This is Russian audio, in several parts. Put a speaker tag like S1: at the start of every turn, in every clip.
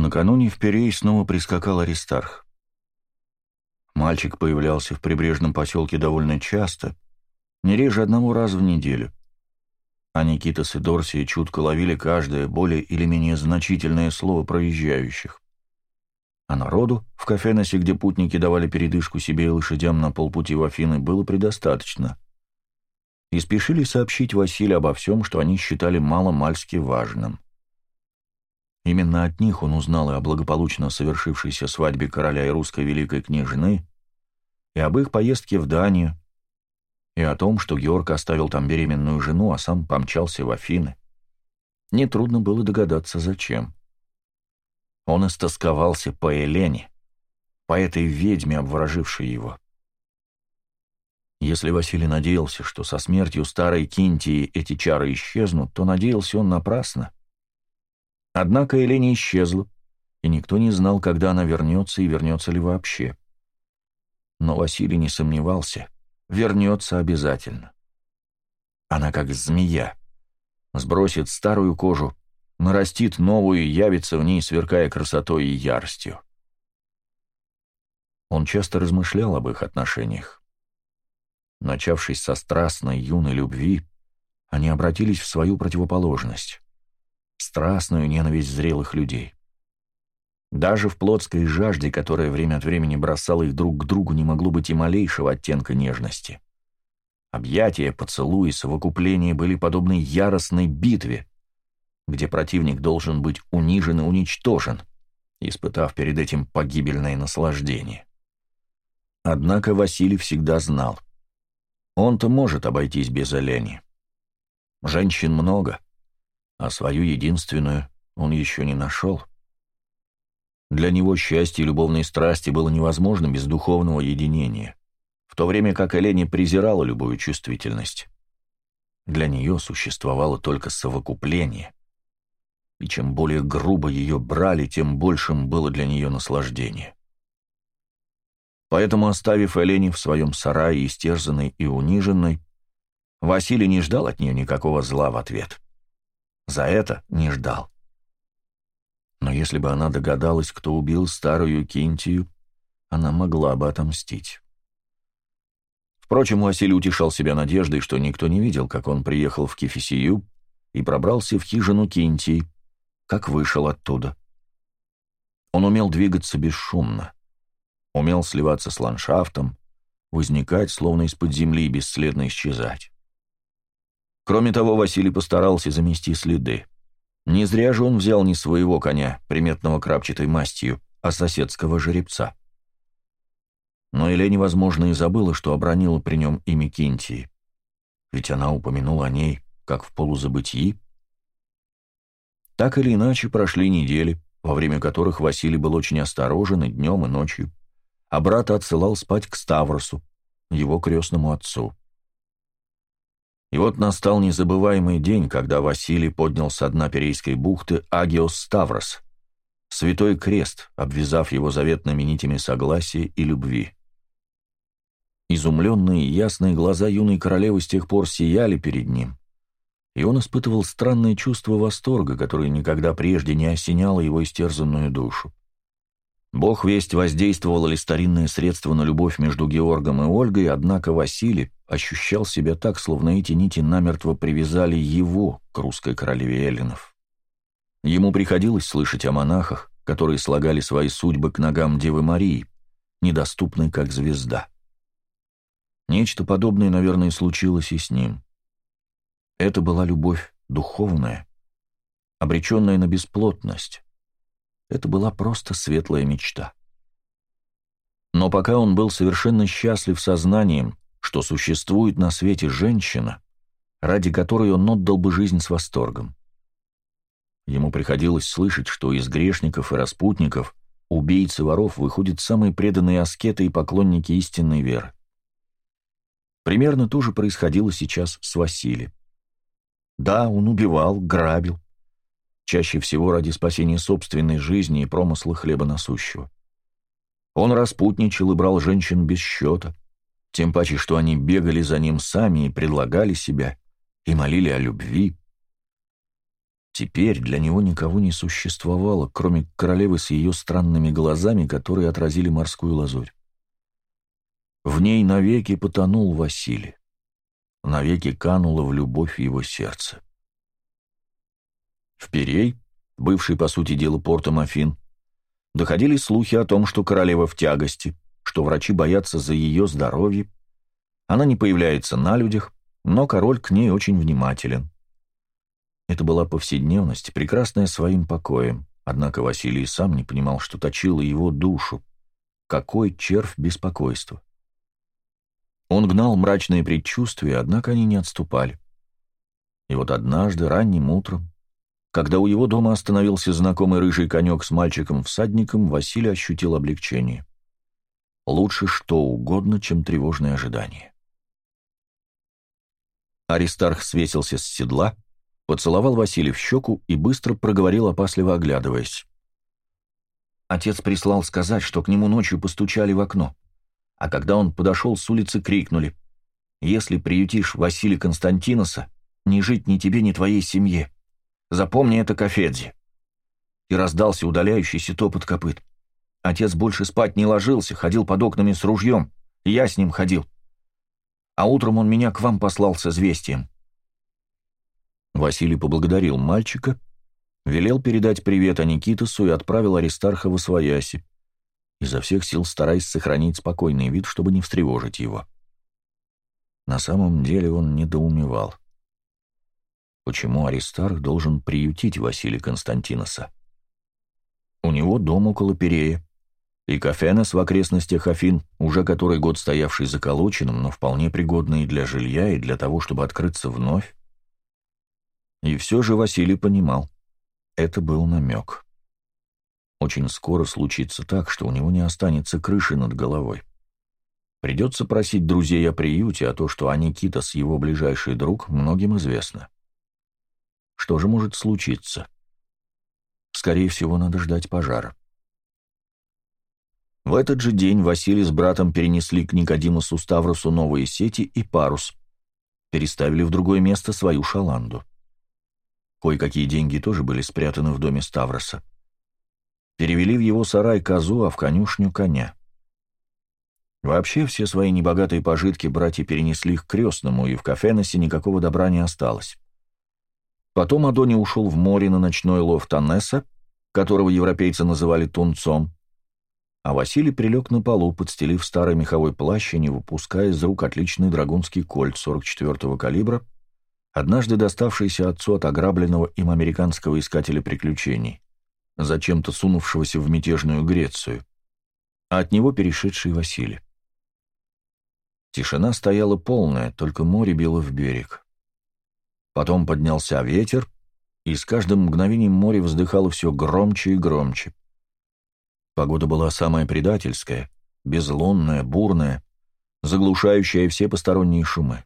S1: Накануне в Перей снова прискакал Аристарх. Мальчик появлялся в прибрежном поселке довольно часто, не реже одного раза в неделю. А Никитас и Дорсия чутко ловили каждое более или менее значительное слово проезжающих. А народу в кафеносе, где путники давали передышку себе и лошадям на полпути в Афины, было предостаточно. И спешили сообщить Василию обо всем, что они считали мало-мальски важным. Именно от них он узнал и о благополучно совершившейся свадьбе короля и русской великой княжны, и об их поездке в Данию, и о том, что Георг оставил там беременную жену, а сам помчался в Афины. Нетрудно было догадаться, зачем. Он истосковался по Елене, по этой ведьме, обворожившей его. Если Василий надеялся, что со смертью старой Кинтии эти чары исчезнут, то надеялся он напрасно. Однако Елене исчезла, и никто не знал, когда она вернется и вернется ли вообще. Но Василий не сомневался, вернется обязательно. Она как змея. Сбросит старую кожу, нарастит новую и явится в ней, сверкая красотой и яростью. Он часто размышлял об их отношениях. Начавшись со страстной юной любви, они обратились в свою противоположность страстную ненависть зрелых людей. Даже в плотской жажде, которая время от времени бросала их друг к другу, не могло быть и малейшего оттенка нежности. Объятия, поцелуи, совокупления были подобны яростной битве, где противник должен быть унижен и уничтожен, испытав перед этим погибельное наслаждение. Однако Василий всегда знал. Он-то может обойтись без олени. Женщин много — а свою единственную он еще не нашел. Для него счастье и любовной страсти было невозможно без духовного единения, в то время как Элени презирала любую чувствительность. Для нее существовало только совокупление, и чем более грубо ее брали, тем большим было для нее наслаждение. Поэтому, оставив Элени в своем сарае, истерзанной и униженной, Василий не ждал от нее никакого зла в ответ. За это не ждал. Но если бы она догадалась, кто убил старую Кинтию, она могла бы отомстить. Впрочем, Василий утешал себя надеждой, что никто не видел, как он приехал в Кефисию и пробрался в хижину Кинтии, как вышел оттуда. Он умел двигаться бесшумно, умел сливаться с ландшафтом, возникать, словно из-под земли, и бесследно исчезать. Кроме того, Василий постарался замести следы. Не зря же он взял не своего коня, приметного крапчатой мастью, а соседского жеребца. Но Елене, возможно, и забыла, что обронила при нем имя Кинтии. Ведь она упомянула о ней, как в полузабытии. Так или иначе, прошли недели, во время которых Василий был очень осторожен и днем, и ночью, а брата отсылал спать к Ставросу, его крестному отцу. И вот настал незабываемый день, когда Василий поднял с дна Перейской бухты Агиос Ставрос, святой крест, обвязав его заветными нитями согласия и любви. Изумленные ясные глаза юной королевы с тех пор сияли перед ним, и он испытывал странное чувство восторга, которое никогда прежде не осеняло его истерзанную душу. Бог весть, воздействовало ли старинное средство на любовь между Георгом и Ольгой, однако Василий ощущал себя так, словно эти нити намертво привязали его к русской королеве эллинов. Ему приходилось слышать о монахах, которые слагали свои судьбы к ногам Девы Марии, недоступной как звезда. Нечто подобное, наверное, случилось и с ним. Это была любовь духовная, обреченная на бесплотность, это была просто светлая мечта. Но пока он был совершенно счастлив сознанием, что существует на свете женщина, ради которой он отдал бы жизнь с восторгом. Ему приходилось слышать, что из грешников и распутников убийцы воров выходят самые преданные аскеты и поклонники истинной веры. Примерно то же происходило сейчас с Василием. Да, он убивал, грабил, чаще всего ради спасения собственной жизни и промысла хлеба насущего. Он распутничал и брал женщин без счета, тем паче, что они бегали за ним сами и предлагали себя, и молили о любви. Теперь для него никого не существовало, кроме королевы с ее странными глазами, которые отразили морскую лазурь. В ней навеки потонул Василий, навеки кануло в любовь его сердце. В Перей, бывший, по сути дела, портом Афин, доходили слухи о том, что королева в тягости, что врачи боятся за ее здоровье, она не появляется на людях, но король к ней очень внимателен. Это была повседневность, прекрасная своим покоем, однако Василий сам не понимал, что точило его душу. Какой червь беспокойства! Он гнал мрачные предчувствия, однако они не отступали. И вот однажды, ранним утром, когда у его дома остановился знакомый рыжий конек с мальчиком-всадником, Василий ощутил облегчение. Лучше что угодно, чем тревожное ожидание. Аристарх свесился с седла, поцеловал Василия в щеку и быстро проговорил, опасливо оглядываясь. Отец прислал сказать, что к нему ночью постучали в окно а когда он подошел с улицы, крикнули «Если приютишь Василия Константиноса, не жить ни тебе, ни твоей семье. Запомни это, Кафедзи». И раздался удаляющийся топот копыт. Отец больше спать не ложился, ходил под окнами с ружьем, и я с ним ходил. А утром он меня к вам послал с известием. Василий поблагодарил мальчика, велел передать привет Аникитосу и отправил Аристарха в Освояси, изо всех сил стараясь сохранить спокойный вид, чтобы не встревожить его. На самом деле он недоумевал. Почему Аристарх должен приютить Василия Константиноса? У него дом около Перея, и Кафенес в окрестностях Афин, уже который год стоявший заколоченным, но вполне пригодный для жилья и для того, чтобы открыться вновь. И все же Василий понимал, это был намек. Очень скоро случится так, что у него не останется крыши над головой. Придется просить друзей о приюте, а то, что Аникита с его ближайший друг, многим известно. Что же может случиться? Скорее всего, надо ждать пожара. В этот же день Василий с братом перенесли к Никодимусу Ставросу новые сети и парус, переставили в другое место свою шаланду. Кое-какие деньги тоже были спрятаны в доме Ставроса перевели в его сарай козу, а в конюшню коня. Вообще все свои небогатые пожитки братья перенесли к крестному, и в Кафеносе никакого добра не осталось. Потом Адони ушел в море на ночной лов Танеса, которого европейцы называли тунцом, а Василий прилег на полу, подстелив старый меховой плащ и не выпуская из рук отличный драгунский кольт 44-го калибра, однажды доставшийся отцу от ограбленного им американского искателя приключений зачем-то сунувшегося в мятежную Грецию, а от него перешедший Василий. Тишина стояла полная, только море било в берег. Потом поднялся ветер, и с каждым мгновением море вздыхало все громче и громче. Погода была самая предательская, безлунная, бурная, заглушающая все посторонние шумы.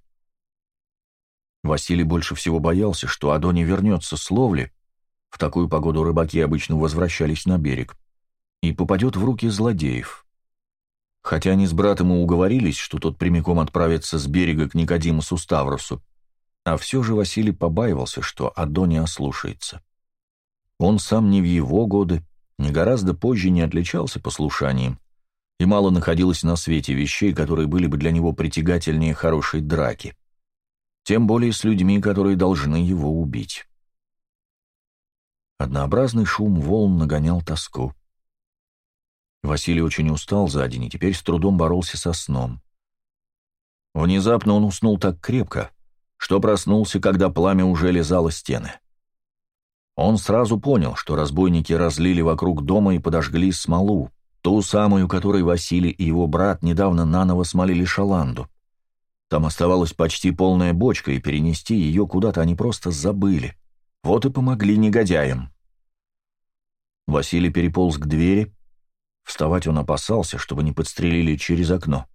S1: Василий больше всего боялся, что Адони вернется с ловли в такую погоду рыбаки обычно возвращались на берег. И попадет в руки злодеев. Хотя они с братом и уговорились, что тот прямиком отправится с берега к Никодимусу Ставросу, а все же Василий побаивался, что Адони ослушается. Он сам не в его годы, не гораздо позже не отличался послушанием, и мало находилось на свете вещей, которые были бы для него притягательнее хорошей драки. Тем более с людьми, которые должны его убить. Однообразный шум волн нагонял тоску. Василий очень устал за день и теперь с трудом боролся со сном. Внезапно он уснул так крепко, что проснулся, когда пламя уже лизало стены. Он сразу понял, что разбойники разлили вокруг дома и подожгли смолу, ту самую, которой Василий и его брат недавно наново смолили шаланду. Там оставалась почти полная бочка, и перенести ее куда-то они просто забыли. Вот и помогли негодяям. Василий переполз к двери. Вставать он опасался, чтобы не подстрелили через окно,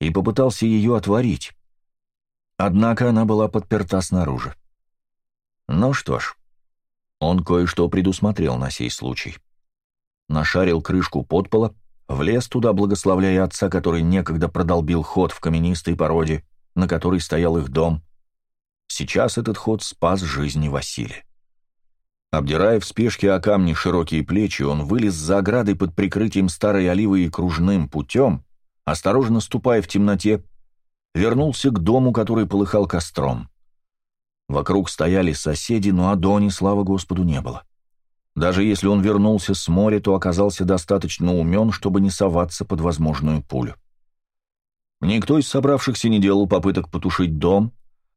S1: и попытался ее отворить. Однако она была подперта снаружи. Ну что ж, он кое-что предусмотрел на сей случай. Нашарил крышку подпола, влез туда, благословляя отца, который некогда продолбил ход в каменистой породе, на которой стоял их дом, Сейчас этот ход спас жизни Василия. Обдирая в спешке о камни широкие плечи, он вылез за оградой под прикрытием старой оливы и кружным путем, осторожно ступая в темноте, вернулся к дому, который полыхал костром. Вокруг стояли соседи, но Адони, слава Господу, не было. Даже если он вернулся с моря, то оказался достаточно умен, чтобы не соваться под возможную пулю. Никто из собравшихся не делал попыток потушить дом,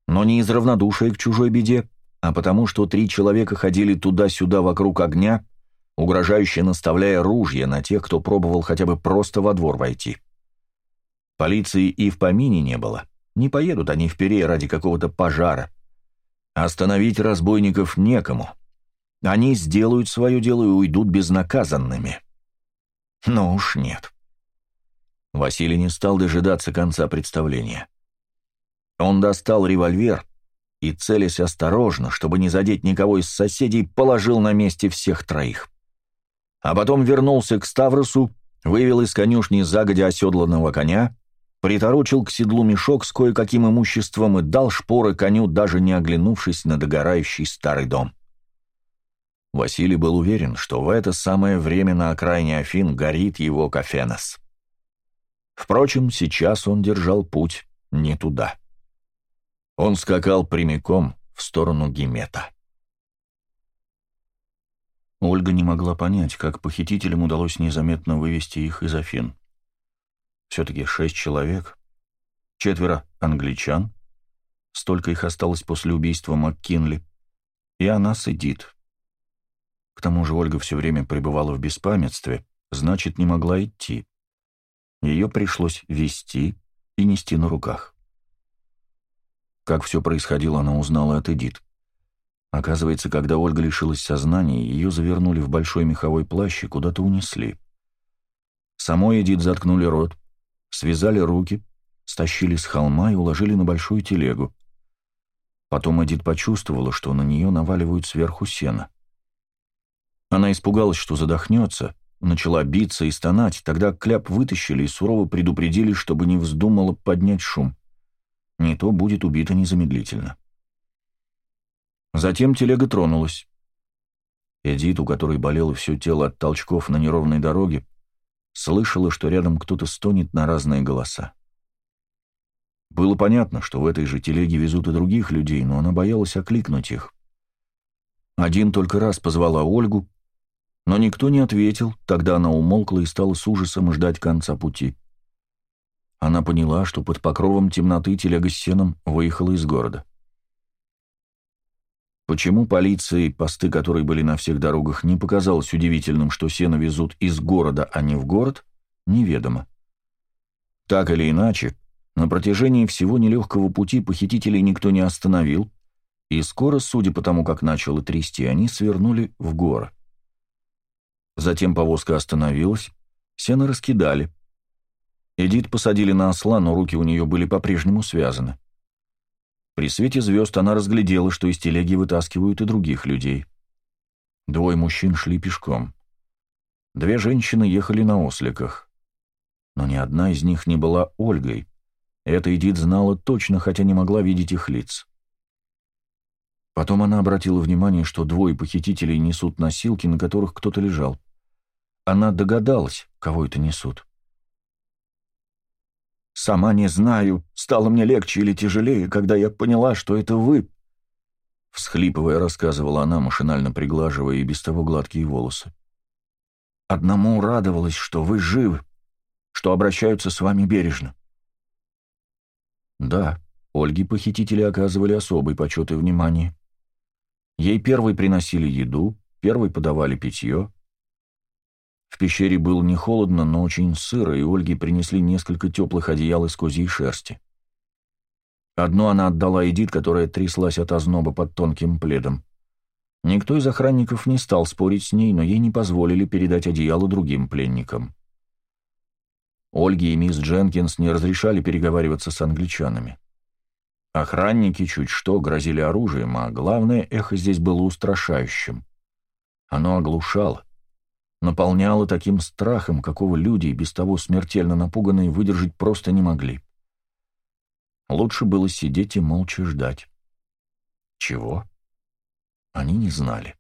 S1: но не из равнодушия к чужой беде, а потому что три человека ходили туда-сюда вокруг огня, угрожающе наставляя ружья на тех, кто пробовал хотя бы просто во двор войти. Полиции и в помине не было. Не поедут они в Перей ради какого-то пожара. Остановить разбойников некому. Они сделают свое дело и уйдут безнаказанными. Но уж нет. Василий не стал дожидаться конца представления. Он достал револьвер и, целясь осторожно, чтобы не задеть никого из соседей, положил на месте всех троих. А потом вернулся к Ставросу, вывел из конюшни загодя оседланного коня, приторочил к седлу мешок с кое-каким имуществом и дал шпоры коню, даже не оглянувшись на догорающий старый дом. Василий был уверен, что в это самое время на окраине Афин горит его Кафенос. Впрочем, сейчас он держал путь не туда. Он скакал прямиком в сторону Гимета. Ольга не могла понять, как похитителям удалось незаметно вывести их из Афин. Все-таки шесть человек, четверо англичан, столько их осталось после убийства МакКинли, и она с Эдит. К тому же Ольга все время пребывала в беспамятстве, значит, не могла идти. Ее пришлось вести и нести на руках. Как все происходило, она узнала от Эдит. Оказывается, когда Ольга лишилась сознания, ее завернули в большой меховой плащ и куда-то унесли. Самой Эдит заткнули рот, связали руки, стащили с холма и уложили на большую телегу. Потом Эдит почувствовала, что на нее наваливают сверху сена. Она испугалась, что задохнется, начала биться и стонать, тогда кляп вытащили и сурово предупредили, чтобы не вздумала поднять шум. Не то будет убита незамедлительно. Затем телега тронулась. Эдит, у которой болело все тело от толчков на неровной дороге, слышала, что рядом кто-то стонет на разные голоса. Было понятно, что в этой же телеге везут и других людей, но она боялась окликнуть их. Один только раз позвала Ольгу, но никто не ответил, тогда она умолкла и стала с ужасом ждать конца пути. Она поняла, что под покровом темноты телега с сеном выехала из города. Почему полиции, посты которой были на всех дорогах, не показалось удивительным, что сено везут из города, а не в город, неведомо. Так или иначе, на протяжении всего нелегкого пути похитителей никто не остановил, и скоро, судя по тому, как начало трясти, они свернули в горы. Затем повозка остановилась, сено раскидали. Эдит посадили на осла, но руки у нее были по-прежнему связаны. При свете звезд она разглядела, что из телеги вытаскивают и других людей. Двое мужчин шли пешком. Две женщины ехали на осликах. Но ни одна из них не была Ольгой. Это Эдит знала точно, хотя не могла видеть их лиц. Потом она обратила внимание, что двое похитителей несут носилки, на которых кто-то лежал. Она догадалась, кого это несут. «Сама не знаю, стало мне легче или тяжелее, когда я поняла, что это вы», всхлипывая, рассказывала она, машинально приглаживая и без того гладкие волосы. «Одному радовалась, что вы живы, что обращаются с вами бережно». Да, Ольге похитители оказывали особый почет и внимание. Ей первой приносили еду, первой подавали питье, в пещере было не холодно, но очень сыро, и Ольге принесли несколько теплых одеял из козьей шерсти. Одно она отдала Эдит, которая тряслась от озноба под тонким пледом. Никто из охранников не стал спорить с ней, но ей не позволили передать одеяло другим пленникам. Ольге и мисс Дженкинс не разрешали переговариваться с англичанами. Охранники чуть что грозили оружием, а главное, эхо здесь было устрашающим. Оно оглушало наполняло таким страхом, какого люди, без того смертельно напуганные, выдержать просто не могли. Лучше было сидеть и молча ждать. Чего? Они не знали.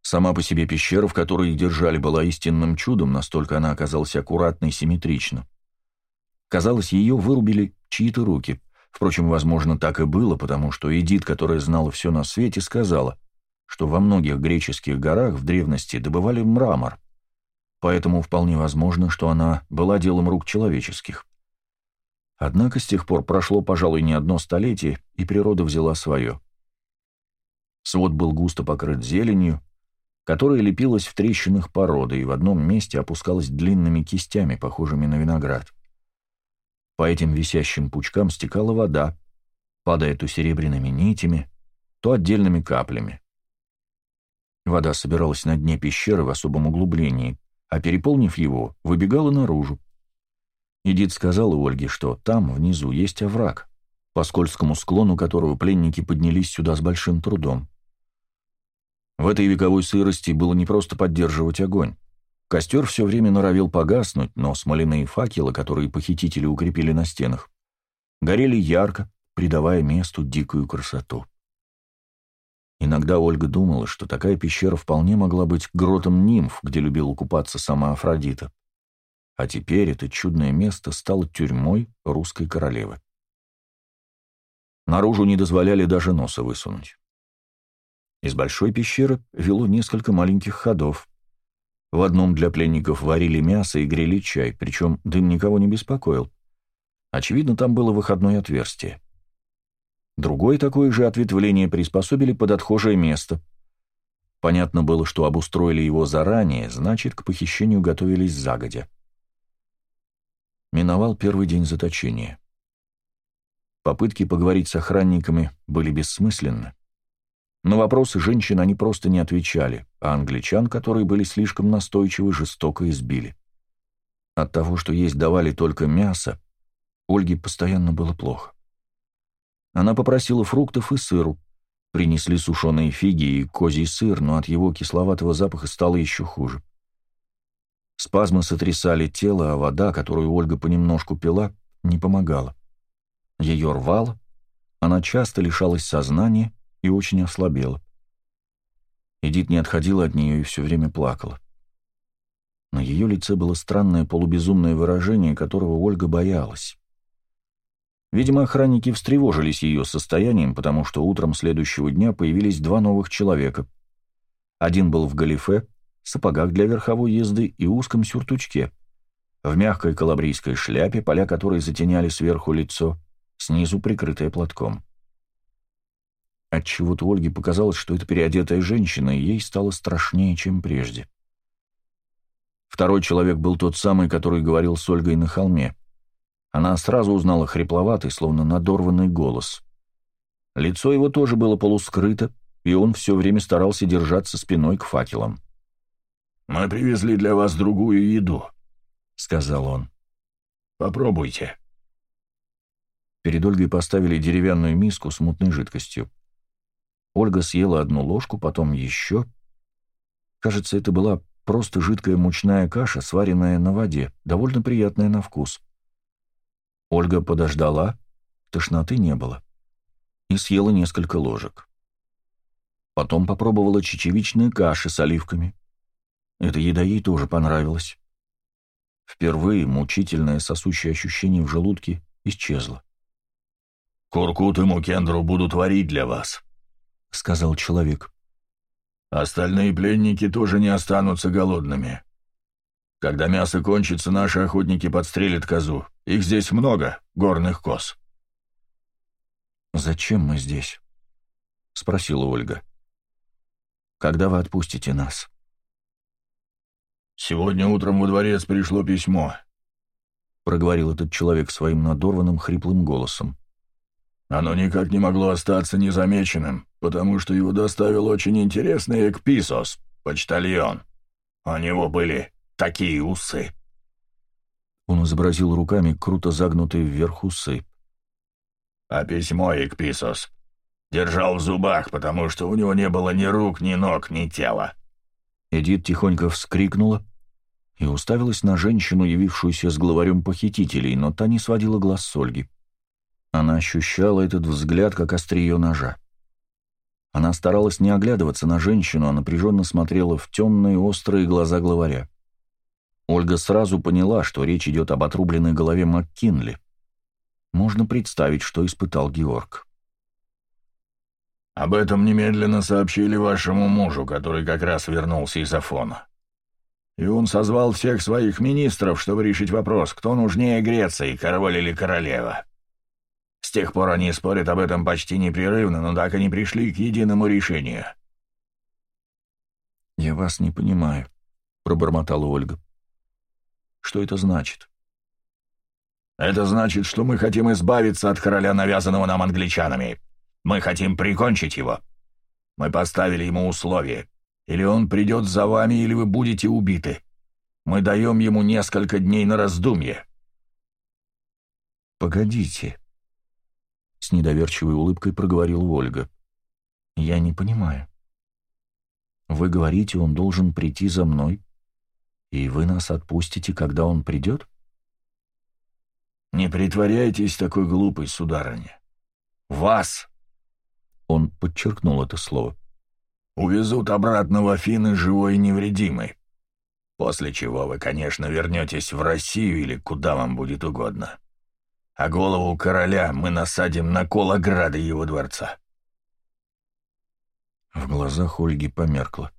S1: Сама по себе пещера, в которой их держали, была истинным чудом, настолько она оказалась аккуратной и симметрична. Казалось, ее вырубили чьи-то руки. Впрочем, возможно, так и было, потому что Эдит, которая знала все на свете, сказала, что во многих греческих горах в древности добывали мрамор, поэтому вполне возможно, что она была делом рук человеческих. Однако с тех пор прошло, пожалуй, не одно столетие, и природа взяла свое. Свод был густо покрыт зеленью, которая лепилась в трещинах породы и в одном месте опускалась длинными кистями, похожими на виноград. По этим висящим пучкам стекала вода, падая то серебряными нитями, то отдельными каплями. Вода собиралась на дне пещеры в особом углублении, а переполнив его, выбегала наружу. Эдит сказала Ольге, что там, внизу, есть овраг, по скользкому склону которого пленники поднялись сюда с большим трудом. В этой вековой сырости было не просто поддерживать огонь. Костер все время норовил погаснуть, но смоляные факелы, которые похитители укрепили на стенах, горели ярко, придавая месту дикую красоту. Иногда Ольга думала, что такая пещера вполне могла быть гротом нимф, где любила купаться сама Афродита. А теперь это чудное место стало тюрьмой русской королевы. Наружу не дозволяли даже носа высунуть. Из большой пещеры вело несколько маленьких ходов. В одном для пленников варили мясо и грели чай, причем дым никого не беспокоил. Очевидно, там было выходное отверстие. Другое такое же ответвление приспособили под отхожее место. Понятно было, что обустроили его заранее, значит, к похищению готовились загодя. Миновал первый день заточения. Попытки поговорить с охранниками были бессмысленны. На вопросы женщин они просто не отвечали, а англичан, которые были слишком настойчивы, жестоко избили. От того, что есть давали только мясо, Ольге постоянно было плохо. Она попросила фруктов и сыру. Принесли сушеные фиги и козий сыр, но от его кисловатого запаха стало еще хуже. Спазмы сотрясали тело, а вода, которую Ольга понемножку пила, не помогала. Ее рвало, она часто лишалась сознания, и очень ослабела. Эдит не отходила от нее и все время плакала. На ее лице было странное полубезумное выражение, которого Ольга боялась. Видимо, охранники встревожились ее состоянием, потому что утром следующего дня появились два новых человека. Один был в галифе, сапогах для верховой езды и узком сюртучке, в мягкой калабрийской шляпе, поля которой затеняли сверху лицо, снизу прикрытое платком. Отчего-то Ольге показалось, что это переодетая женщина, и ей стало страшнее, чем прежде. Второй человек был тот самый, который говорил с Ольгой на холме. Она сразу узнала хрипловатый, словно надорванный голос. Лицо его тоже было полускрыто, и он все время старался держаться спиной к факелам.
S2: «Мы привезли для вас другую еду», — сказал он. «Попробуйте».
S1: Перед Ольгой поставили деревянную миску с мутной жидкостью. Ольга съела одну ложку, потом еще. Кажется, это была просто жидкая мучная каша, сваренная на воде, довольно приятная на вкус. Ольга подождала, тошноты не было, и съела несколько ложек. Потом попробовала чечевичные каши с оливками. Эта еда ей тоже понравилась. Впервые мучительное сосущее ощущение в желудке исчезло.
S2: «Куркут и мукендру будут варить для вас», — сказал человек. «Остальные пленники тоже не останутся голодными. Когда мясо кончится, наши охотники подстрелят козу. Их здесь много, горных коз».
S1: «Зачем мы здесь?» — спросила Ольга. «Когда вы отпустите нас?»
S2: «Сегодня утром во дворец пришло письмо», — проговорил этот человек своим надорванным хриплым голосом. Оно никак не могло остаться незамеченным, потому что его доставил очень интересный Экписос, почтальон. У него были такие усы.
S1: Он изобразил руками круто загнутые вверх усы.
S2: А письмо Экписос держал в зубах, потому что у него не было ни рук, ни ног, ни тела.
S1: Эдит тихонько вскрикнула и уставилась на женщину, явившуюся с главарем похитителей, но та не сводила глаз с Ольги. Она ощущала этот взгляд, как острие ножа. Она старалась не оглядываться на женщину, а напряженно смотрела в темные острые глаза главаря. Ольга сразу поняла, что речь идет об отрубленной голове МакКинли. Можно представить, что испытал Георг.
S2: «Об этом немедленно сообщили вашему мужу, который как раз вернулся из Афона. И он созвал всех своих министров, чтобы решить вопрос, кто нужнее Греции, король или королева. С тех пор они спорят об этом почти непрерывно, но так и не пришли к единому решению».
S1: «Я вас не понимаю», — пробормотала Ольга. «Что это значит?»
S2: Это значит, что мы хотим избавиться от короля, навязанного нам англичанами. Мы хотим прикончить его. Мы поставили ему условие. Или он придет за вами, или вы будете убиты. Мы даем ему несколько дней на раздумье».
S1: «Погодите», — с недоверчивой улыбкой проговорил Ольга. «Я не понимаю. Вы говорите, он должен прийти за мной, и вы нас отпустите, когда он придет?»
S2: «Не притворяйтесь такой глупой, сударыня. Вас!» Он подчеркнул это слово. «Увезут обратно в Афины живой и невредимый. После чего вы, конечно, вернетесь в Россию или куда вам будет угодно. А голову короля мы насадим на кол ограды его дворца».
S1: В глазах Ольги померкло.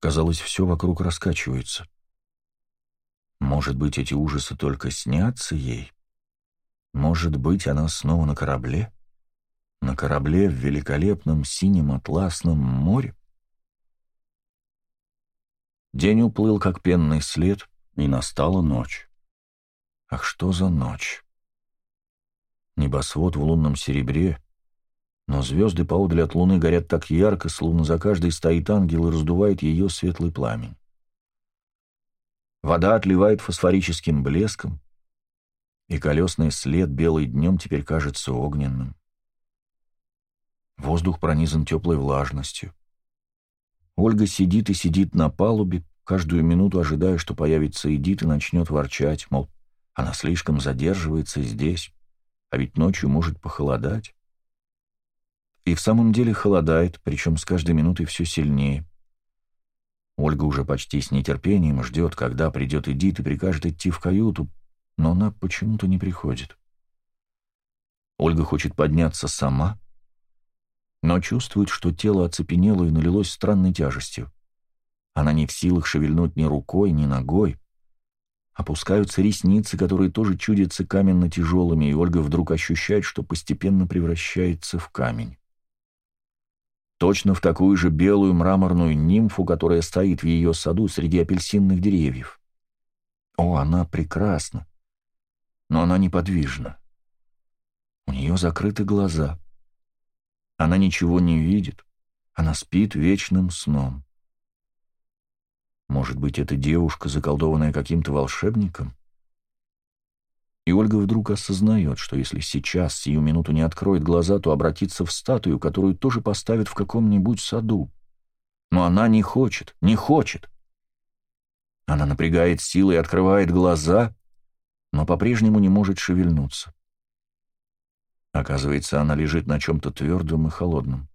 S1: Казалось, все вокруг раскачивается. Может быть, эти ужасы только снятся ей? Может быть, она снова на корабле? На корабле в великолепном синем атласном море? День уплыл, как пенный след, и настала ночь. Ах, что за ночь! Небосвод в лунном серебре, но звезды поодаль от луны горят так ярко, словно за каждой стоит ангел и раздувает ее светлый пламень. Вода отливает фосфорическим блеском, и колесный след белый днем теперь кажется огненным. Воздух пронизан теплой влажностью. Ольга сидит и сидит на палубе, каждую минуту ожидая, что появится Эдит и начнет ворчать, мол, она слишком задерживается здесь, а ведь ночью может похолодать. И в самом деле холодает, причем с каждой минутой все сильнее. Ольга уже почти с нетерпением ждет, когда придет Эдит и прикажет идти в каюту, но она почему-то не приходит. Ольга хочет подняться сама, но чувствует, что тело оцепенело и налилось странной тяжестью. Она не в силах шевельнуть ни рукой, ни ногой. Опускаются ресницы, которые тоже чудятся каменно-тяжелыми, и Ольга вдруг ощущает, что постепенно превращается в камень точно в такую же белую мраморную нимфу, которая стоит в ее саду среди апельсинных деревьев. О, она прекрасна, но она неподвижна. У нее закрыты глаза. Она ничего не видит, она спит вечным сном. Может быть, эта девушка, заколдованная каким-то волшебником? И Ольга вдруг осознает, что если сейчас, сию минуту не откроет глаза, то обратится в статую, которую тоже поставят в каком-нибудь саду. Но она не хочет, не хочет. Она напрягает силы и открывает глаза, но по-прежнему не может шевельнуться. Оказывается, она лежит на чем-то твердом и холодном.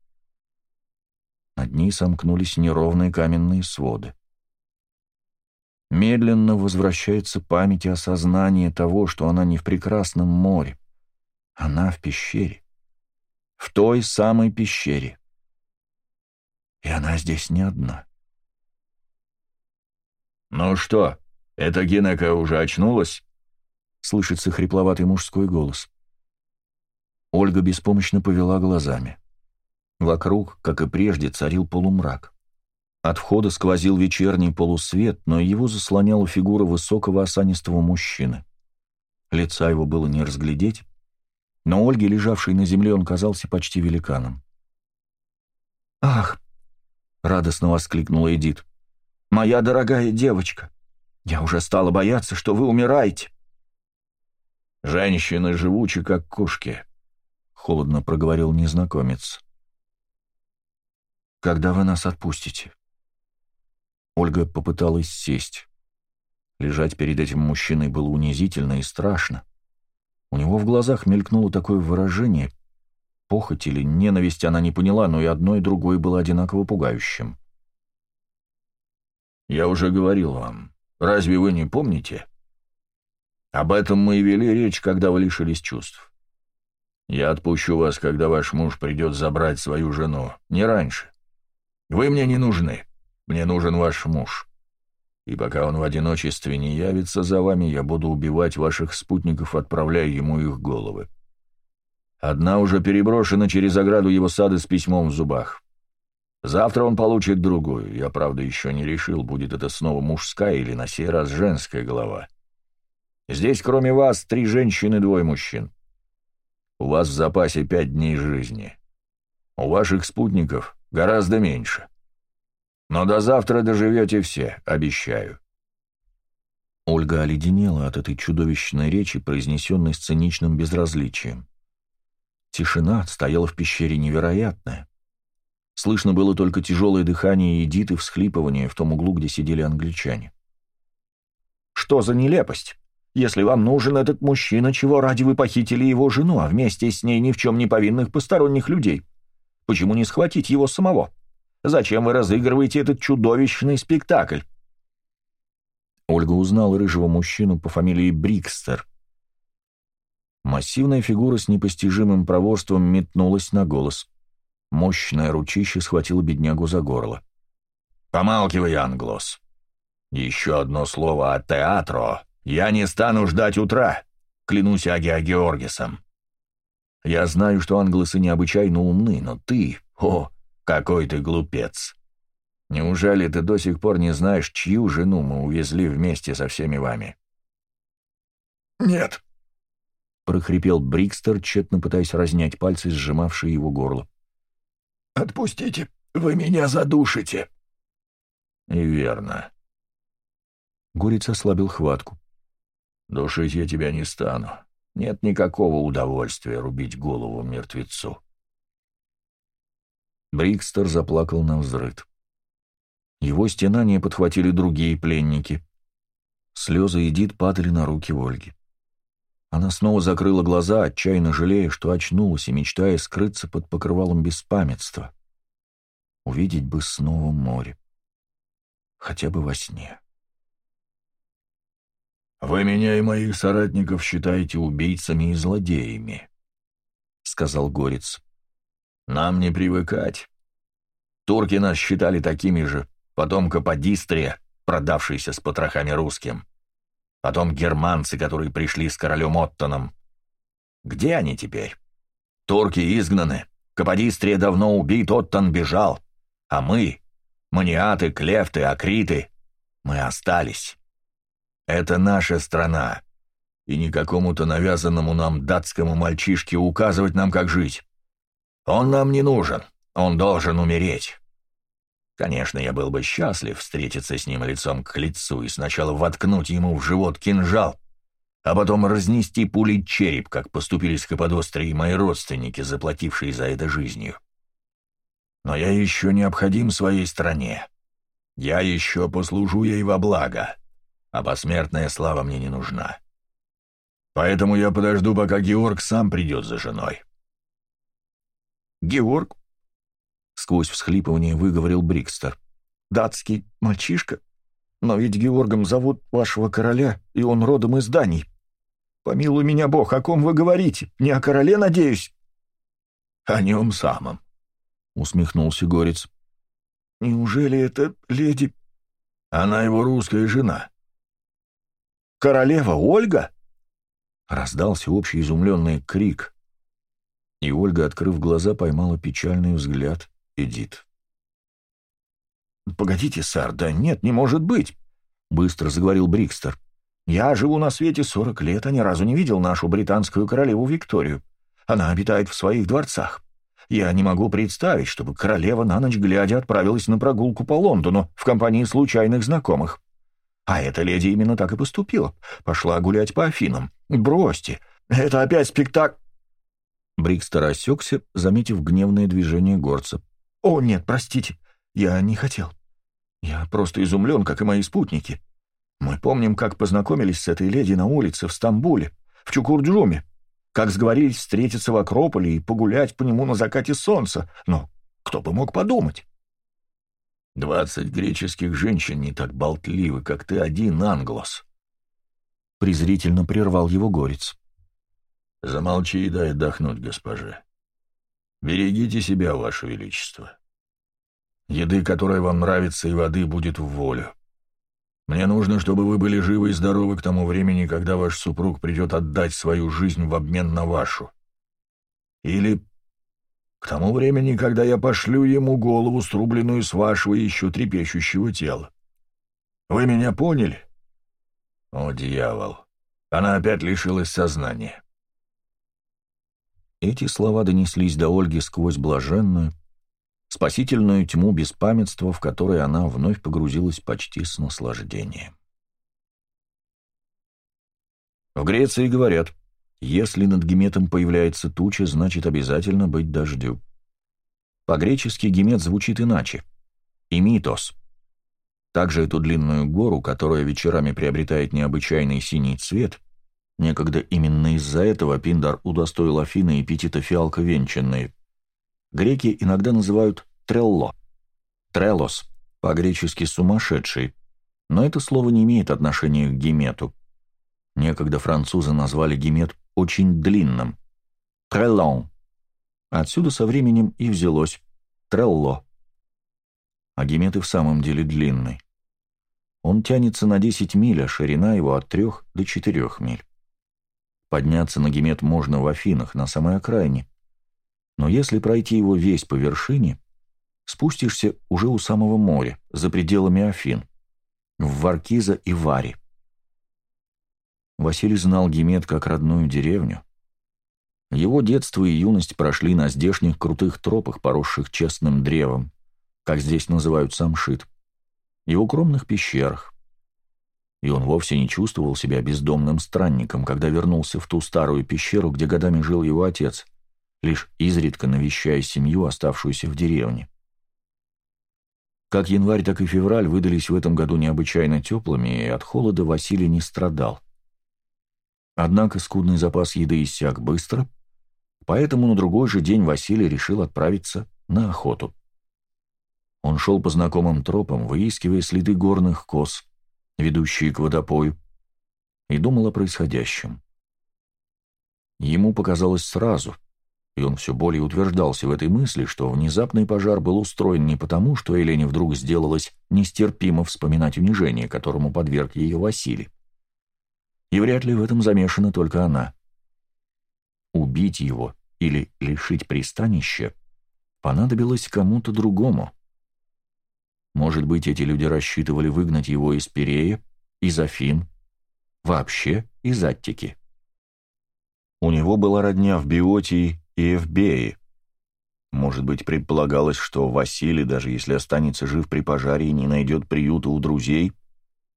S1: Над ней сомкнулись неровные каменные своды. Медленно возвращается память и осознание того, что она не в прекрасном море. Она в пещере. В той самой пещере. И она здесь не одна.
S2: «Ну что, эта Гинека уже очнулась?» — слышится хрипловатый мужской голос.
S1: Ольга беспомощно повела глазами. Вокруг, как и прежде, царил полумрак. От входа сквозил вечерний полусвет, но его заслоняла фигура высокого осанистого мужчины. Лица его было не разглядеть, но Ольге, лежавшей на земле, он казался почти великаном. «Ах!» — радостно воскликнула Эдит. «Моя дорогая девочка! Я уже стала бояться, что вы умираете!»
S2: «Женщины живучи, как кошки», — холодно проговорил незнакомец.
S1: «Когда вы нас отпустите?» Ольга попыталась сесть. Лежать перед этим мужчиной было унизительно и страшно. У него в глазах мелькнуло такое выражение, Похоть или ненависть она не поняла, но и одно, и другое было одинаково пугающим.
S2: «Я уже говорил вам. Разве вы не помните?» «Об этом мы и вели речь, когда вы лишились чувств. Я отпущу вас, когда ваш муж придет забрать свою жену, не раньше. Вы мне не нужны. Мне нужен ваш муж. И пока он в одиночестве не явится за вами, я буду убивать ваших спутников, отправляя ему их головы. Одна уже переброшена через ограду его сада с письмом в зубах. Завтра он получит другую. Я, правда, еще не решил, будет это снова мужская или на сей раз женская голова. Здесь, кроме вас, три женщины, двое мужчин. У вас в запасе пять дней жизни. У ваших спутников гораздо меньше. Но до завтра доживете все, обещаю».
S1: Ольга оледенела от этой чудовищной речи, произнесенной с циничным безразличием. Тишина стояла в пещере невероятная. Слышно было только тяжелое дыхание Эдиты и всхлипывание в том углу, где сидели англичане. «Что за нелепость? Если вам нужен этот мужчина, чего ради вы похитили его жену, а вместе с ней ни в чем не повинных посторонних людей? Почему не схватить его самого? Зачем вы разыгрываете этот чудовищный спектакль?» Ольга узнала рыжего мужчину по фамилии Брикстер. Массивная фигура с непостижимым проворством метнулась на голос. Мощное ручище схватило беднягу за горло.
S2: «Помалкивай, Англос. Еще одно слово от театро, я не стану ждать утра, клянусь Агиа Георгисом. Я знаю, что англосы необычайно умны, но ты, о, какой ты глупец. Неужели ты до сих пор не знаешь, чью жену мы увезли вместе со всеми вами?
S3: Нет, —
S1: прохрипел Брикстер, тщетно пытаясь разнять пальцы, сжимавшие его горло.
S3: «Отпустите, вы меня задушите!»
S2: «И верно».
S1: Горец ослабил хватку.
S2: Душить я тебя не стану. Нет никакого удовольствия рубить голову мертвецу.
S1: Брикстер заплакал на взрыд. Его стенания подхватили другие пленники. Слезы Эдит падали на руки Ольги. Она снова закрыла глаза, отчаянно жалея, что очнулась и мечтая скрыться под покрывалом беспамятства. Увидеть бы снова море. Хотя бы во сне.
S2: «Вы меня и моих соратников считаете убийцами и злодеями», — сказал Горец. «Нам не привыкать. Турки нас считали такими же, потом Каподистрия, продавшийся с потрохами русским, потом германцы, которые пришли с королем Оттоном. Где они теперь? Турки изгнаны, Каподистрия давно убит, Оттон бежал, а мы, маниаты, клефты, акриты, мы остались». Это наша страна, и не какому-то навязанному нам датскому мальчишке указывать нам, как жить. Он нам не нужен, он должен умереть. Конечно, я был бы счастлив встретиться с ним лицом к лицу и сначала воткнуть ему в живот кинжал, а потом разнести пулей череп, как поступили с Каподострией мои родственники, заплатившие за это жизнью. Но я еще необходим своей стране. Я еще послужу ей во благо а посмертная слава мне не нужна. Поэтому я подожду, пока Георг сам придет за женой».
S3: «Георг?» — сквозь всхлипывание выговорил Брикстер. «Датский мальчишка? Но ведь Георгом зовут вашего короля, и он родом из Дании. Помилуй меня, Бог, о ком вы говорите? Не о короле, надеюсь?»
S2: «О нем самом», — усмехнулся Горец.
S3: «Неужели это леди...»
S2: «Она его русская жена»,
S3: Королева Ольга?»
S1: Раздался общий изумленный крик. И Ольга, открыв глаза, поймала печальный взгляд Эдит.
S3: «Погодите, сэр, да нет, не может быть!» — быстро заговорил Брикстер. «Я живу на свете сорок лет, а ни разу не видел нашу британскую королеву Викторию. Она обитает в своих дворцах. Я не могу представить, чтобы королева на ночь глядя отправилась на прогулку по Лондону в компании случайных знакомых. А эта леди именно так и поступила. Пошла гулять по Афинам. Бросьте, это опять спектакль.
S1: Брикстер осекся, заметив гневное движение горца.
S3: «О, нет, простите, я не хотел. Я просто изумлен, как и мои спутники. Мы помним, как познакомились с этой леди на улице в Стамбуле, в Чукурджуме. как сговорились встретиться в Акрополе и погулять по нему на закате солнца. Но кто бы мог подумать?
S2: «Двадцать греческих женщин не так болтливы, как ты один, Англос», —
S1: презрительно прервал его горец.
S2: «Замолчи и дай отдохнуть, госпоже. Берегите себя, ваше величество. Еды, которая вам нравится, и воды будет в волю. Мне нужно, чтобы вы были живы и здоровы к тому времени, когда ваш супруг придет отдать свою жизнь в обмен на вашу. Или к тому времени, когда я пошлю ему голову, срубленную с вашего еще трепещущего тела. Вы меня поняли? О, дьявол! Она опять лишилась сознания.
S1: Эти слова донеслись до Ольги сквозь блаженную, спасительную тьму беспамятства, в которой она вновь погрузилась почти с наслаждением. В Греции говорят, если над Геметом появляется туча, значит обязательно быть дождю. По-гречески Гемет звучит иначе — имитос. Также эту длинную гору, которая вечерами приобретает необычайный синий цвет, некогда именно из-за этого Пиндар удостоил Афины эпитета фиалка венчанные, греки иногда называют трелло. Трелос, по-гречески «сумасшедший», но это слово не имеет отношения к Гемету. Некогда французы назвали Гемет очень длинным. Треллон. Отсюда со временем и взялось трелло. А Гемет и в самом деле длинный. Он тянется на 10 миль, а ширина его от 3 до 4 миль. Подняться на Гемет можно в Афинах, на самой окраине, но если пройти его весь по вершине, спустишься уже у самого моря, за пределами Афин, в Варкиза и Вари. Василий знал Гемет как родную деревню. Его детство и юность прошли на здешних крутых тропах, поросших честным древом, как здесь называют самшит, и укромных пещерах. И он вовсе не чувствовал себя бездомным странником, когда вернулся в ту старую пещеру, где годами жил его отец, лишь изредка навещая семью, оставшуюся в деревне. Как январь, так и февраль выдались в этом году необычайно теплыми, и от холода Василий не страдал. Однако скудный запас еды иссяк быстро, поэтому на другой же день Василий решил отправиться на охоту. Он шел по знакомым тропам, выискивая следы горных коз, ведущие к водопою, и думал о происходящем. Ему показалось сразу, и он все более утверждался в этой мысли, что внезапный пожар был устроен не потому, что Елене вдруг сделалось нестерпимо вспоминать унижение, которому подверг ее Василий. И вряд ли в этом замешана только она. Убить его или лишить пристанища понадобилось кому-то другому. Может быть, эти люди рассчитывали выгнать его из Перея, из Афин, вообще из Аттики. У него была родня в Биотии и Эвбеи. Может быть, предполагалось, что Василий, даже если останется жив при пожаре и не найдет приюта у друзей,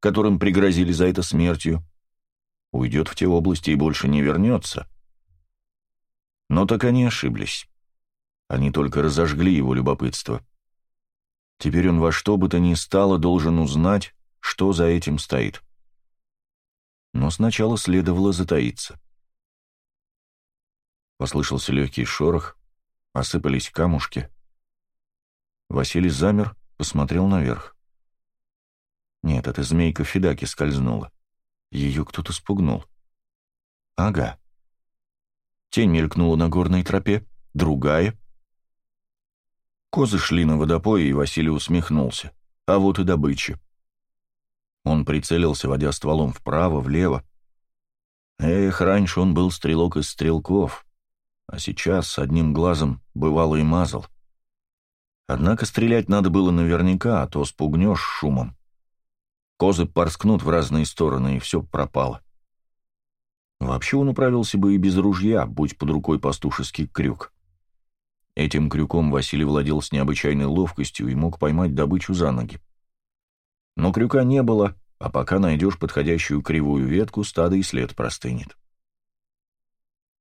S1: которым пригрозили за это смертью, уйдет в те области и больше не вернется. Но так они ошиблись. Они только разожгли его любопытство. Теперь он во что бы то ни стало должен узнать, что за этим стоит. Но сначала следовало затаиться. Послышался легкий шорох, осыпались камушки. Василий замер, посмотрел наверх. Нет, эта змейка Федаки скользнула. Ее кто-то спугнул. Ага. Тень мелькнула на горной тропе, другая. Козы шли на водопой, и Василий усмехнулся. А вот и добыча. Он прицелился, водя стволом вправо, влево. Эх, раньше он был стрелок из стрелков а сейчас с одним глазом бывало и мазал. Однако стрелять надо было наверняка, а то спугнешь шумом. Козы порскнут в разные стороны, и все пропало. Вообще он управился бы и без ружья, будь под рукой пастушеский крюк. Этим крюком Василий владел с необычайной ловкостью и мог поймать добычу за ноги. Но крюка не было, а пока найдешь подходящую кривую ветку, стадо и след простынет.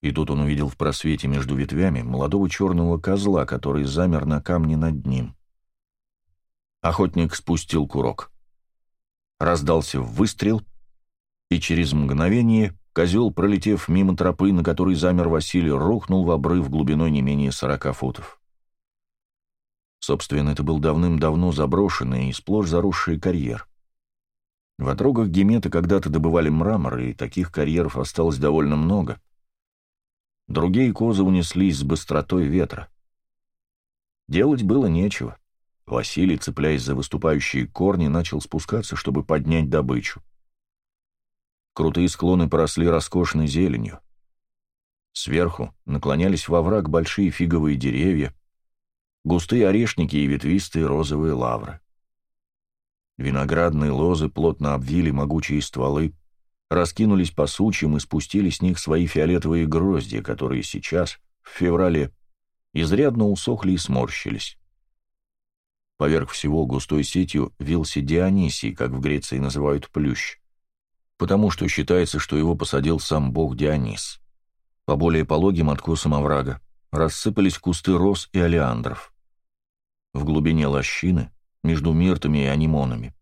S1: И тут он увидел в просвете между ветвями молодого черного козла, который замер на камне над ним. Охотник спустил курок. Раздался выстрел, и через мгновение Козел, пролетев мимо тропы, на которой замер Василий, рухнул в обрыв глубиной не менее сорока футов. Собственно, это был давным-давно заброшенный и сплошь заросший карьер. В отрогах Гемета когда-то добывали мрамор, и таких карьеров осталось довольно много. Другие козы унеслись с быстротой ветра. Делать было нечего. Василий, цепляясь за выступающие корни, начал спускаться, чтобы поднять добычу. Крутые склоны поросли роскошной зеленью. Сверху наклонялись во враг большие фиговые деревья, густые орешники и ветвистые розовые лавры. Виноградные лозы плотно обвили могучие стволы, раскинулись по сучьям и спустили с них свои фиолетовые грозди, которые сейчас, в феврале, изрядно усохли и сморщились. Поверх всего густой сетью вился Дионисий, как в Греции называют плющ потому что считается, что его посадил сам бог Дионис. По более пологим откосам оврага рассыпались кусты роз и олеандров. В глубине лощины, между миртами и анимонами,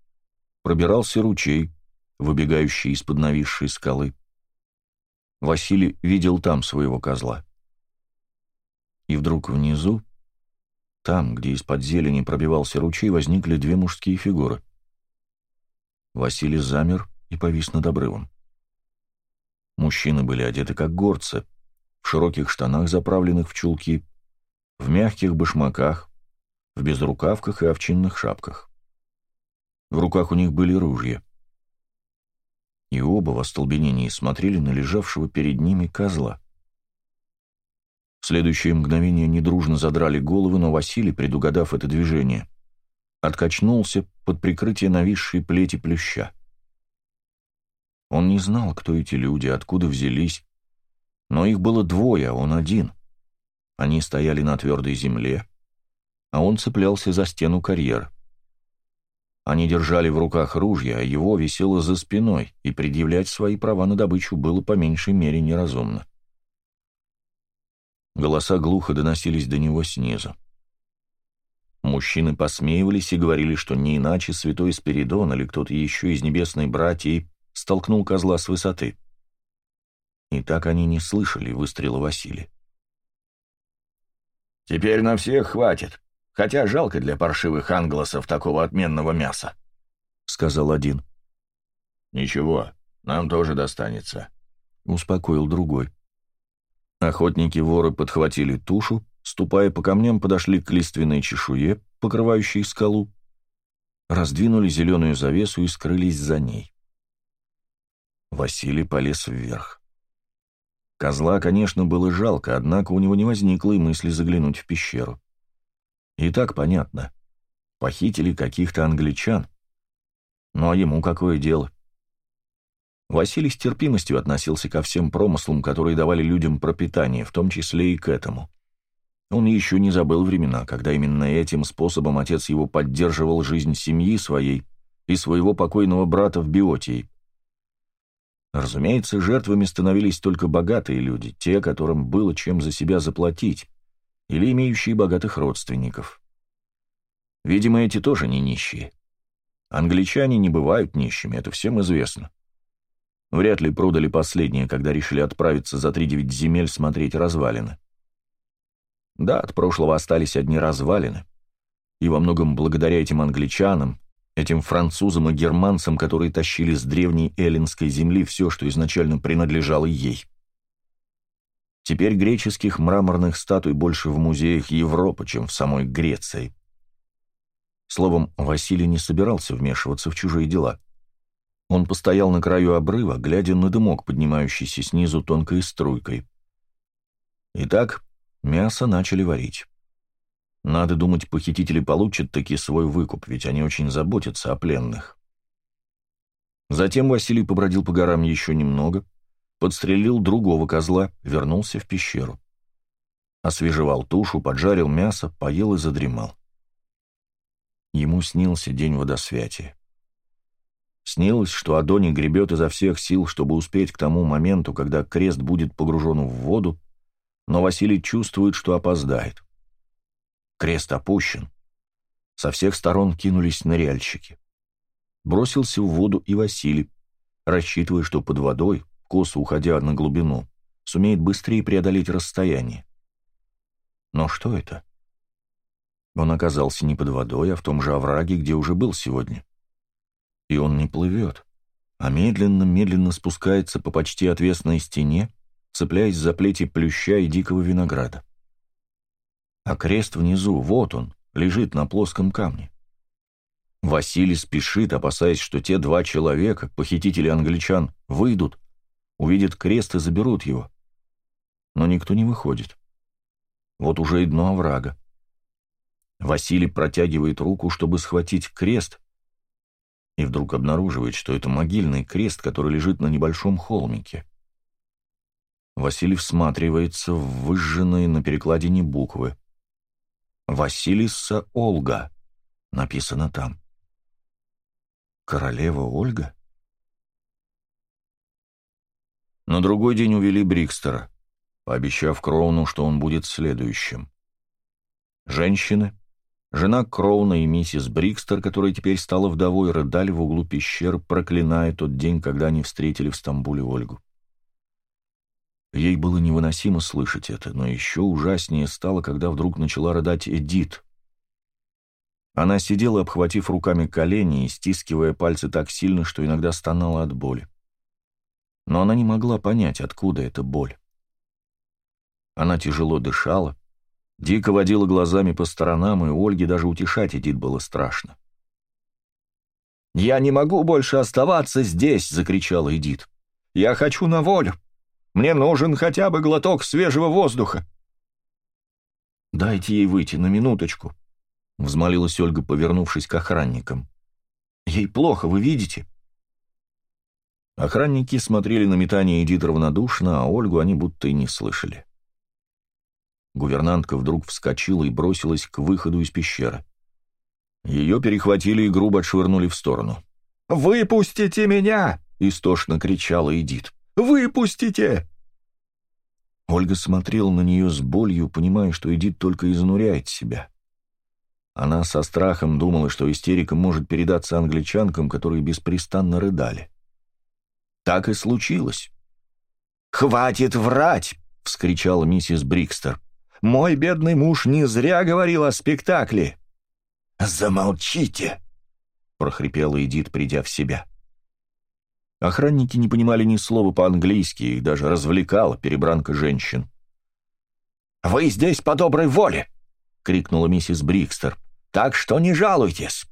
S1: пробирался ручей, выбегающий из-под нависшей скалы. Василий видел там своего козла. И вдруг внизу, там, где из-под зелени пробивался ручей, возникли две мужские фигуры. Василий замер и повис над обрывом. Мужчины были одеты как горцы, в широких штанах, заправленных в чулки, в мягких башмаках, в безрукавках и овчинных шапках. В руках у них были ружья. И оба в остолбенении смотрели на лежавшего перед ними козла. В следующее мгновение недружно задрали головы, но Василий, предугадав это движение, откачнулся под прикрытие нависшей плети плюща. Он не знал, кто эти люди, откуда взялись. Но их было двое, а он один. Они стояли на твердой земле, а он цеплялся за стену карьер. Они держали в руках ружья, а его висело за спиной, и предъявлять свои права на добычу было по меньшей мере неразумно. Голоса глухо доносились до него снизу. Мужчины посмеивались и говорили, что не иначе святой Спиридон или кто-то еще из небесной братьи столкнул козла с высоты. И так они не слышали выстрела Василия.
S3: «Теперь на всех хватит, хотя жалко для паршивых англосов такого отменного мяса», — сказал один. «Ничего, нам тоже достанется», — успокоил другой.
S1: Охотники-воры подхватили тушу, ступая по камням, подошли к лиственной чешуе, покрывающей скалу, раздвинули зеленую завесу и скрылись за ней. Василий полез вверх. Козла, конечно, было жалко, однако у него не возникло и мысли заглянуть в пещеру. И так понятно. Похитили каких-то англичан. Ну а ему какое дело? Василий с терпимостью относился ко всем промыслам, которые давали людям пропитание, в том числе и к этому. Он еще не забыл времена, когда именно этим способом отец его поддерживал жизнь семьи своей и своего покойного брата в Биотии. Разумеется, жертвами становились только богатые люди, те, которым было чем за себя заплатить, или имеющие богатых родственников. Видимо, эти тоже не нищие. Англичане не бывают нищими, это всем известно. Вряд ли продали последнее, когда решили отправиться за три-девять земель смотреть развалины. Да, от прошлого остались одни развалины. И во многом благодаря этим англичанам, этим французам и германцам, которые тащили с древней эллинской земли все, что изначально принадлежало ей. Теперь греческих мраморных статуй больше в музеях Европы, чем в самой Греции. Словом, Василий не собирался вмешиваться в чужие дела. Он постоял на краю обрыва, глядя на дымок, поднимающийся снизу тонкой струйкой. Итак, мясо начали варить. Надо думать, похитители получат таки свой выкуп, ведь они очень заботятся о пленных. Затем Василий побродил по горам еще немного, подстрелил другого козла, вернулся в пещеру. Освежевал тушу, поджарил мясо, поел и задремал. Ему снился день водосвятия. Снилось, что Адони гребет изо всех сил, чтобы успеть к тому моменту, когда крест будет погружен в воду, но Василий чувствует, что опоздает. Крест опущен. Со всех сторон кинулись ныряльщики. Бросился в воду и Василий, рассчитывая, что под водой, косо уходя на глубину, сумеет быстрее преодолеть расстояние. Но что это? Он оказался не под водой, а в том же овраге, где уже был сегодня. И он не плывет, а медленно-медленно спускается по почти отвесной стене, цепляясь за плети плюща и дикого винограда. А крест внизу, вот он, лежит на плоском камне. Василий спешит, опасаясь, что те два человека, похитители англичан, выйдут, увидят крест и заберут его. Но никто не выходит. Вот уже и дно оврага. Василий протягивает руку, чтобы схватить крест, и вдруг обнаруживает, что это могильный крест, который лежит на небольшом холмике. Василий всматривается в выжженные на перекладине буквы. «Василиса Олга» написано там. «Королева Ольга?» На другой день увели Брикстера, пообещав Кроуну, что он будет следующим. Женщины, жена Кроуна и миссис Брикстер, которая теперь стала вдовой, рыдали в углу пещер, проклиная тот день, когда они встретили в Стамбуле Ольгу. Ей было невыносимо слышать это, но еще ужаснее стало, когда вдруг начала рыдать Эдит. Она сидела, обхватив руками колени и стискивая пальцы так сильно, что иногда стонала от боли. Но она не могла понять, откуда эта боль. Она тяжело дышала, дико водила глазами по сторонам, и Ольге даже утешать Эдит было страшно. «Я не могу больше оставаться здесь!» — закричала Эдит. «Я хочу на волю! Мне нужен хотя бы глоток свежего воздуха. «Дайте ей выйти на минуточку», — взмолилась Ольга, повернувшись к охранникам. «Ей плохо, вы видите?» Охранники смотрели на метание Эдит равнодушно, а Ольгу они будто и не слышали. Гувернантка вдруг вскочила и бросилась к выходу из пещеры. Ее перехватили и грубо отшвырнули в сторону. «Выпустите меня!» — истошно кричала Эдит. Выпустите!» Ольга смотрела на нее с болью, понимая, что Эдит только изнуряет себя. Она со страхом думала, что истерика может передаться англичанкам, которые беспрестанно рыдали. Так и случилось. «Хватит врать!» — вскричала миссис Брикстер. «Мой бедный муж не зря говорил о спектакле!» «Замолчите!» — прохрипела Эдит, придя в себя. Охранники не понимали ни слова по-английски, их даже развлекала перебранка женщин. «Вы здесь по доброй воле!» — крикнула миссис Брикстер. «Так что не жалуйтесь!»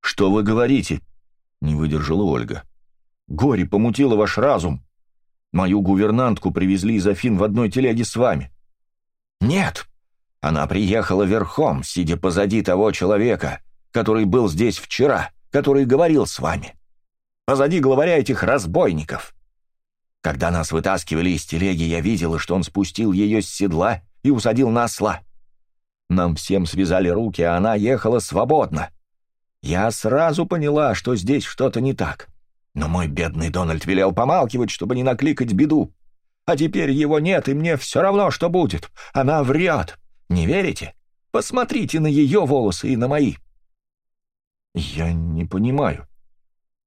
S1: «Что вы говорите?» — не выдержала Ольга. «Горе помутило ваш разум. Мою гувернантку привезли из Афин в одной телеге с вами». «Нет, она приехала верхом, сидя позади того человека, который был здесь вчера, который говорил с вами позади главаря этих разбойников. Когда нас вытаскивали из телеги, я видела, что он спустил ее с седла и усадил на осла. Нам всем связали руки, а она ехала свободно. Я сразу поняла, что здесь что-то не так. Но мой бедный Дональд велел помалкивать, чтобы не накликать беду. А теперь его нет, и мне все равно, что будет. Она врет. Не верите? Посмотрите на ее волосы и на мои. Я не понимаю. —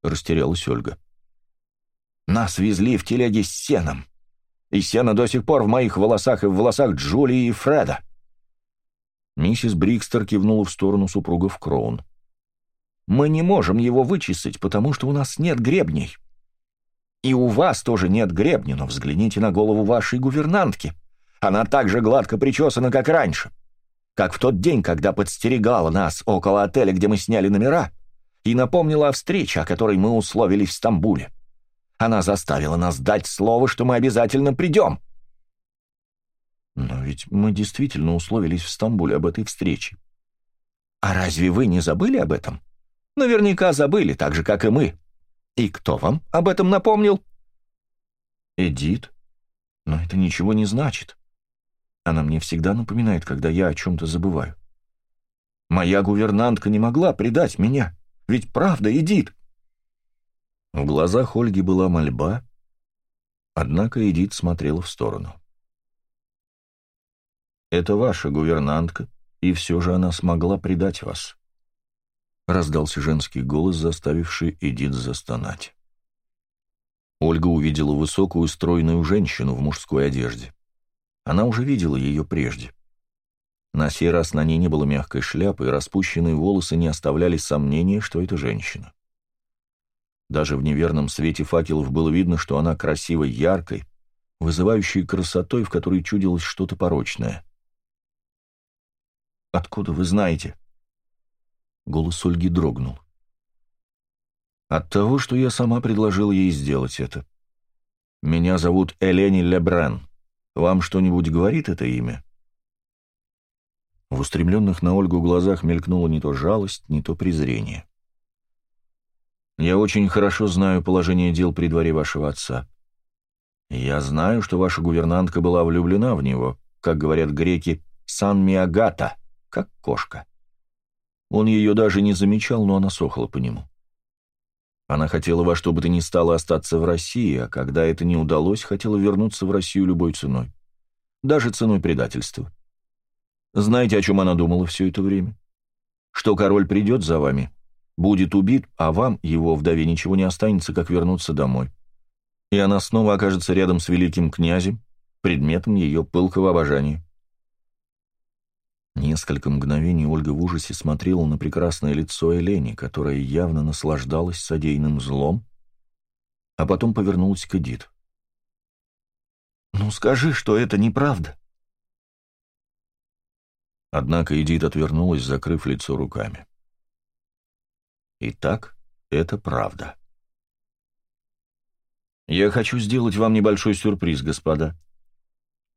S1: растерялась Ольга. «Нас везли в телеге с сеном. И сено до сих пор в моих волосах и в волосах Джулии и Фреда». Миссис Брикстер кивнула в сторону супругов Кроун. «Мы не можем его вычистить, потому что у нас нет гребней. И у вас тоже нет гребня, но взгляните на голову вашей гувернантки. Она так же гладко причесана, как раньше. Как в тот день, когда подстерегала нас около отеля, где мы сняли номера, и напомнила о встрече, о которой мы условились в Стамбуле. Она заставила нас дать слово, что мы обязательно придем. Но ведь мы действительно условились в Стамбуле об этой встрече. А разве вы не забыли об этом? Наверняка забыли, так же, как и мы. И кто вам об этом напомнил? Эдит. Но это ничего не значит. Она мне всегда напоминает, когда я о чем-то забываю. Моя гувернантка не могла предать меня. Ведь правда, Эдит!» В глазах Ольги была мольба, однако Эдит смотрела в сторону. «Это ваша гувернантка, и все же она смогла предать вас», — раздался женский голос, заставивший Эдит застонать. Ольга увидела высокую стройную женщину в мужской одежде. Она уже видела ее прежде. На сей раз на ней не было мягкой шляпы, и распущенные волосы не оставляли сомнения, что это женщина. Даже в неверном свете факелов было видно, что она красивой, яркой, вызывающей красотой, в которой чудилось что-то порочное. «Откуда вы знаете?» Голос Ольги дрогнул. «От того, что я сама предложила ей сделать это. Меня зовут Элени Лебран. Вам что-нибудь говорит это имя?» В устремленных на Ольгу глазах мелькнула не то жалость, не то презрение. «Я очень хорошо знаю положение дел при дворе вашего отца. Я знаю, что ваша гувернантка была влюблена в него, как говорят греки, сан-миагата, как кошка. Он ее даже не замечал, но она сохла по нему. Она хотела во что бы то ни стало остаться в России, а когда это не удалось, хотела вернуться в Россию любой ценой. Даже ценой предательства. Знаете, о чем она думала все это время? Что король придет за вами, будет убит, а вам, его вдове, ничего не останется, как вернуться домой. И она снова окажется рядом с великим князем, предметом ее пылкого обожания. Несколько мгновений Ольга в ужасе смотрела на прекрасное лицо Элени, которая явно наслаждалась содеянным злом, а потом повернулась к Эдит. «Ну скажи, что это неправда!» Однако Эдит отвернулась, закрыв лицо руками. «Итак, это правда». «Я хочу сделать вам небольшой сюрприз, господа».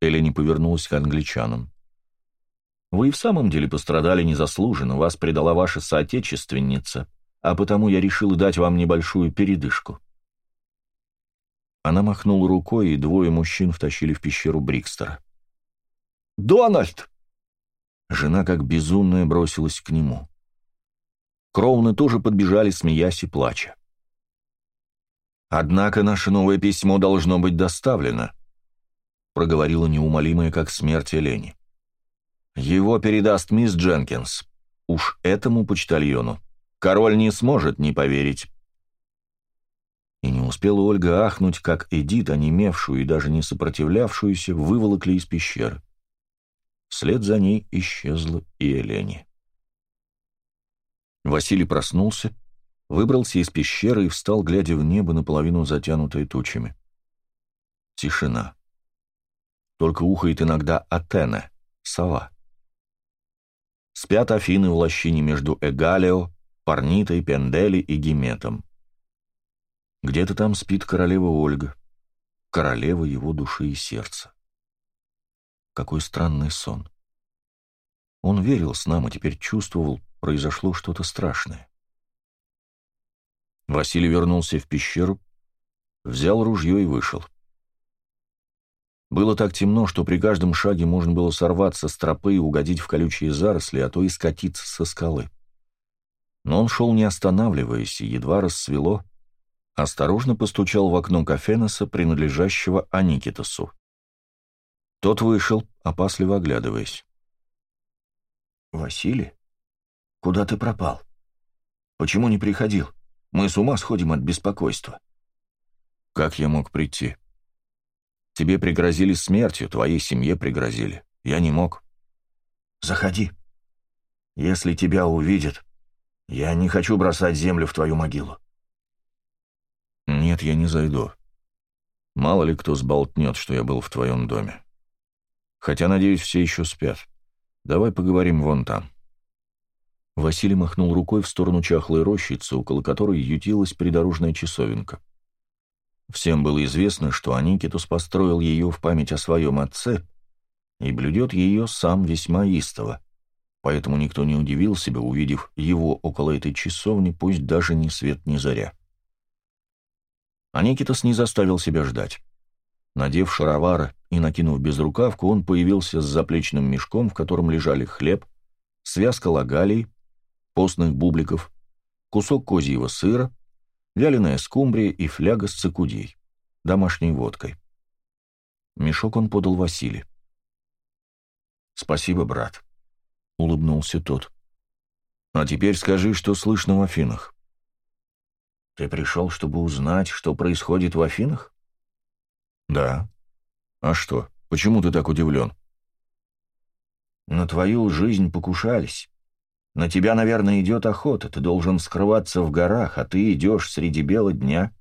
S1: Элени повернулась к англичанам. Вы и в самом деле пострадали незаслуженно, вас предала ваша соотечественница, а потому я решил дать вам небольшую передышку». Она махнула рукой, и двое мужчин втащили в пещеру Брикстера. «Дональд!» Жена как безумная бросилась к нему. Кроуны тоже подбежали, смеясь и плача. «Однако наше новое письмо должно быть доставлено», — проговорила неумолимая, как смерть Лени. Его передаст мисс Дженкинс. Уж этому почтальону. Король не сможет не поверить. И не успела Ольга ахнуть, как Эдит, онемевшую и даже не сопротивлявшуюся, выволокли из пещеры. Вслед за ней исчезла и Элени. Василий проснулся, выбрался из пещеры и встал, глядя в небо, наполовину затянутое тучами. Тишина. Только ухает иногда Атена, сова. Спят Афины в лощине между Эгалио, Парнитой, Пендели и Геметом. Где-то там спит королева Ольга, королева его души и сердца. Какой странный сон. Он верил снам и теперь чувствовал, произошло что-то страшное. Василий вернулся в пещеру, взял ружье и вышел. Было так темно, что при каждом шаге можно было сорваться с тропы и угодить в колючие заросли, а то и скатиться со скалы. Но он шел не останавливаясь, и едва рассвело, осторожно постучал в окно кафеноса, принадлежащего Аникитасу. Тот вышел, опасливо оглядываясь. «Василий? Куда ты пропал? Почему не приходил? Мы с ума сходим от беспокойства». «Как я мог прийти?» Тебе пригрозили смертью, твоей семье пригрозили. Я не мог. Заходи. Если тебя увидят, я не хочу бросать землю в твою могилу. Нет, я не зайду. Мало ли кто сболтнет, что я был в твоем доме. Хотя, надеюсь, все еще спят. Давай поговорим вон там. Василий махнул рукой в сторону чахлой рощицы, около которой ютилась придорожная часовенка. Всем было известно, что Аникитус построил ее в память о своем отце и блюдет ее сам весьма истово, поэтому никто не удивил себя, увидев его около этой часовни, пусть даже ни свет ни заря. Аникитос не заставил себя ждать. Надев шаровары и накинув безрукавку, он появился с заплечным мешком, в котором лежали хлеб, связка лагалий, постных бубликов, кусок козьего сыра, вяленая скумбрия и фляга с цикудей, домашней водкой. Мешок он подал Василию. «Спасибо, брат», — улыбнулся тот. «А теперь скажи, что слышно в Афинах».
S3: Ты пришел, чтобы узнать, что происходит в Афинах?
S1: Да. А что, почему ты так удивлен?
S3: На твою жизнь покушались. На тебя, наверное, идет охота, ты должен скрываться в горах, а ты идешь среди бела дня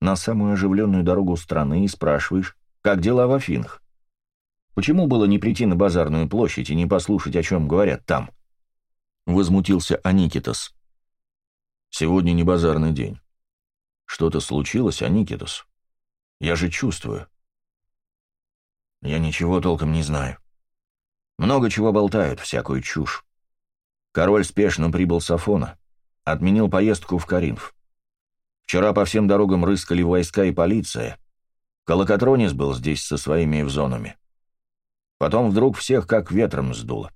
S3: на самую оживленную дорогу страны и спрашиваешь, как дела в Афинах. Почему было не прийти на базарную площадь и не послушать, о чем говорят там? Возмутился Аникитос. Сегодня не базарный день. Что-то случилось, Аникитос? Я же чувствую. Я ничего толком не знаю. Много чего болтают, всякую чушь. Король спешно прибыл с Афона, отменил поездку в Каринф. Вчера по всем дорогам рыскали войска и полиция. Колокотронис был здесь со своими зонами. Потом вдруг всех как ветром сдуло.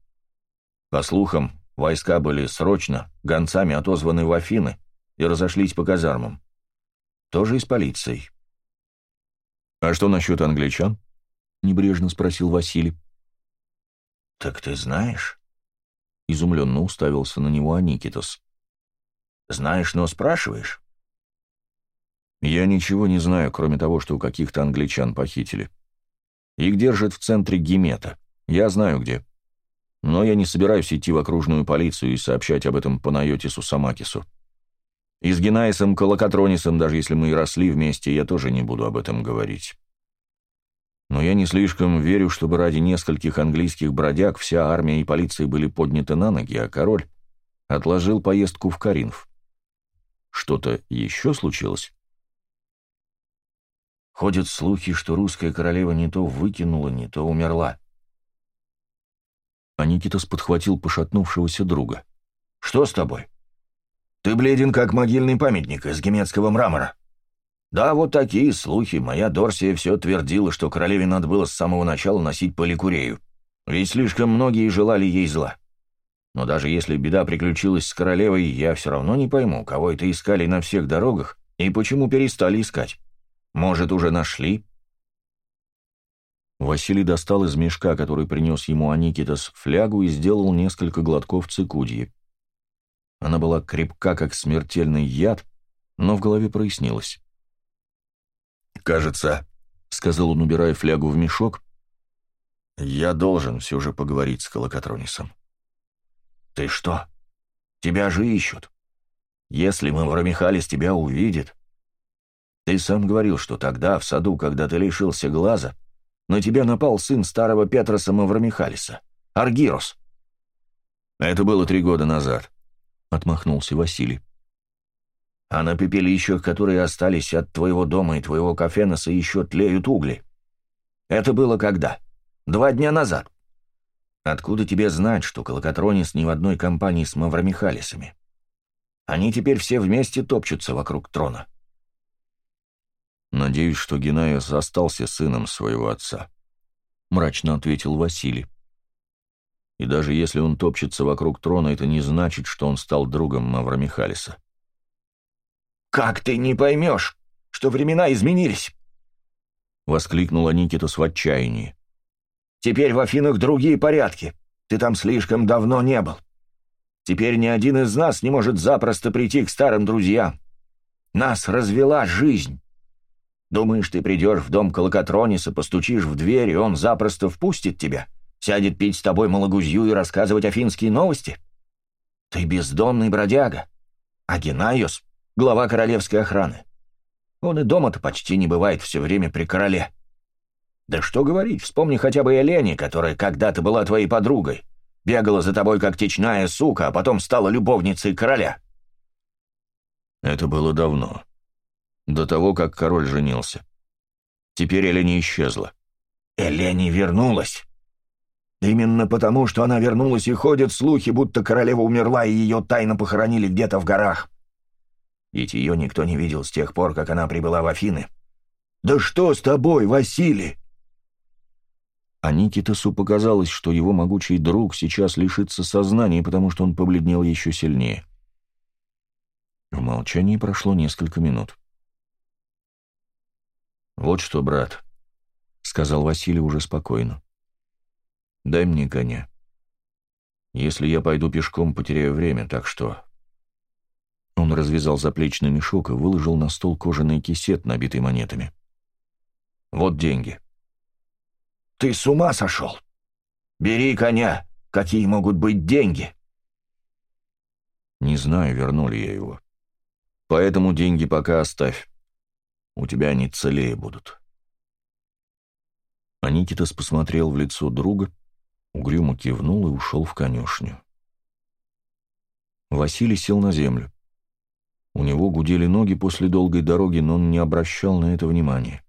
S3: По слухам, войска были срочно, гонцами отозваны в Афины и разошлись по казармам. Тоже и с полицией.
S1: «А что насчет англичан?» — небрежно спросил Василий.
S3: «Так ты знаешь?»
S1: Изумленно уставился на него Аникитос.
S3: «Знаешь, но спрашиваешь?»
S1: «Я ничего не знаю, кроме того, что у каких-то англичан похитили. Их держат в центре Гемета. Я знаю где. Но я не собираюсь идти в окружную полицию и сообщать об этом Панайотису Самакису. И с Генаисом Колокотронисом, даже если мы и росли вместе, я тоже не буду об этом говорить». Но я не слишком верю, чтобы ради нескольких английских бродяг вся армия и полиция были подняты на ноги, а король отложил поездку в Каринф. Что-то еще случилось?
S3: Ходят слухи, что русская королева не то выкинула, не то умерла.
S1: А Никитас подхватил пошатнувшегося друга.
S3: «Что с тобой? Ты бледен, как могильный памятник из гемецкого мрамора». Да, вот такие слухи. Моя Дорсия все твердила, что королеве надо было с самого начала носить поликурею. Ведь слишком многие желали ей зла. Но даже если беда приключилась с королевой, я все равно не пойму, кого это искали на всех дорогах и почему перестали искать. Может, уже нашли?»
S1: Василий достал из мешка, который принес ему Аникитас, флягу и сделал несколько глотков цикудьи. Она была крепка, как смертельный яд, но в голове прояснилось.
S2: «Кажется», — сказал он, убирая флягу в мешок, — «я должен все же поговорить с Колокотронисом».
S3: «Ты что? Тебя же ищут. Если Мавромихалис тебя увидит...» «Ты сам говорил, что тогда, в саду, когда ты лишился глаза, на тебя напал сын старого Петроса Мавромихалиса, Аргирос».
S1: «Это было три года назад», — отмахнулся Василий.
S3: А на пепелищах, которые остались от твоего дома и твоего кафеноса, еще тлеют угли. Это было когда? Два дня назад. Откуда тебе знать, что Колокотронис не в одной компании с Мавромихалисами? Они теперь все вместе топчутся вокруг трона.
S1: «Надеюсь, что Геннаиос остался сыном своего отца», — мрачно ответил Василий. «И даже если он топчется вокруг трона, это не значит, что он стал другом Мавромихалиса.
S3: «Как ты не поймешь, что времена изменились?»
S1: — воскликнула Никитас в отчаянии.
S3: «Теперь в Афинах другие порядки. Ты там слишком давно не был. Теперь ни один из нас не может запросто прийти к старым друзьям. Нас развела жизнь. Думаешь, ты придешь в дом Колокотрониса, постучишь в дверь, и он запросто впустит тебя, сядет пить с тобой малогузью и рассказывать афинские новости? Ты бездомный бродяга. А Генайос глава королевской охраны. Он и дома-то почти не бывает все время при короле. Да что говорить, вспомни хотя бы Елене, которая когда-то была твоей подругой, бегала за тобой как течная сука, а потом стала любовницей короля.
S1: Это было давно. До того, как король женился. Теперь Элене исчезла.
S3: Элене вернулась. Именно потому, что она вернулась, и ходят слухи, будто королева умерла, и ее тайно похоронили где-то в горах ведь ее никто не видел с тех пор, как она прибыла в Афины. «Да что с тобой, Василий?»
S1: А Никитасу показалось, что его могучий друг сейчас лишится сознания, потому что он побледнел еще сильнее. В молчании прошло несколько минут. «Вот что, брат», — сказал Василий уже спокойно. «Дай мне коня. Если я пойду пешком, потеряю время, так что Он развязал заплечный мешок и выложил на стол кожаный кисет, набитый монетами. «Вот деньги».
S3: «Ты с ума сошел? Бери коня. Какие могут быть деньги?»
S1: «Не знаю, верну ли я его. Поэтому деньги пока оставь. У тебя они целее будут». А Никитас посмотрел в лицо друга, угрюмо кивнул и ушел в конюшню. Василий сел на землю. У него гудели ноги после долгой дороги, но он не обращал на это внимания.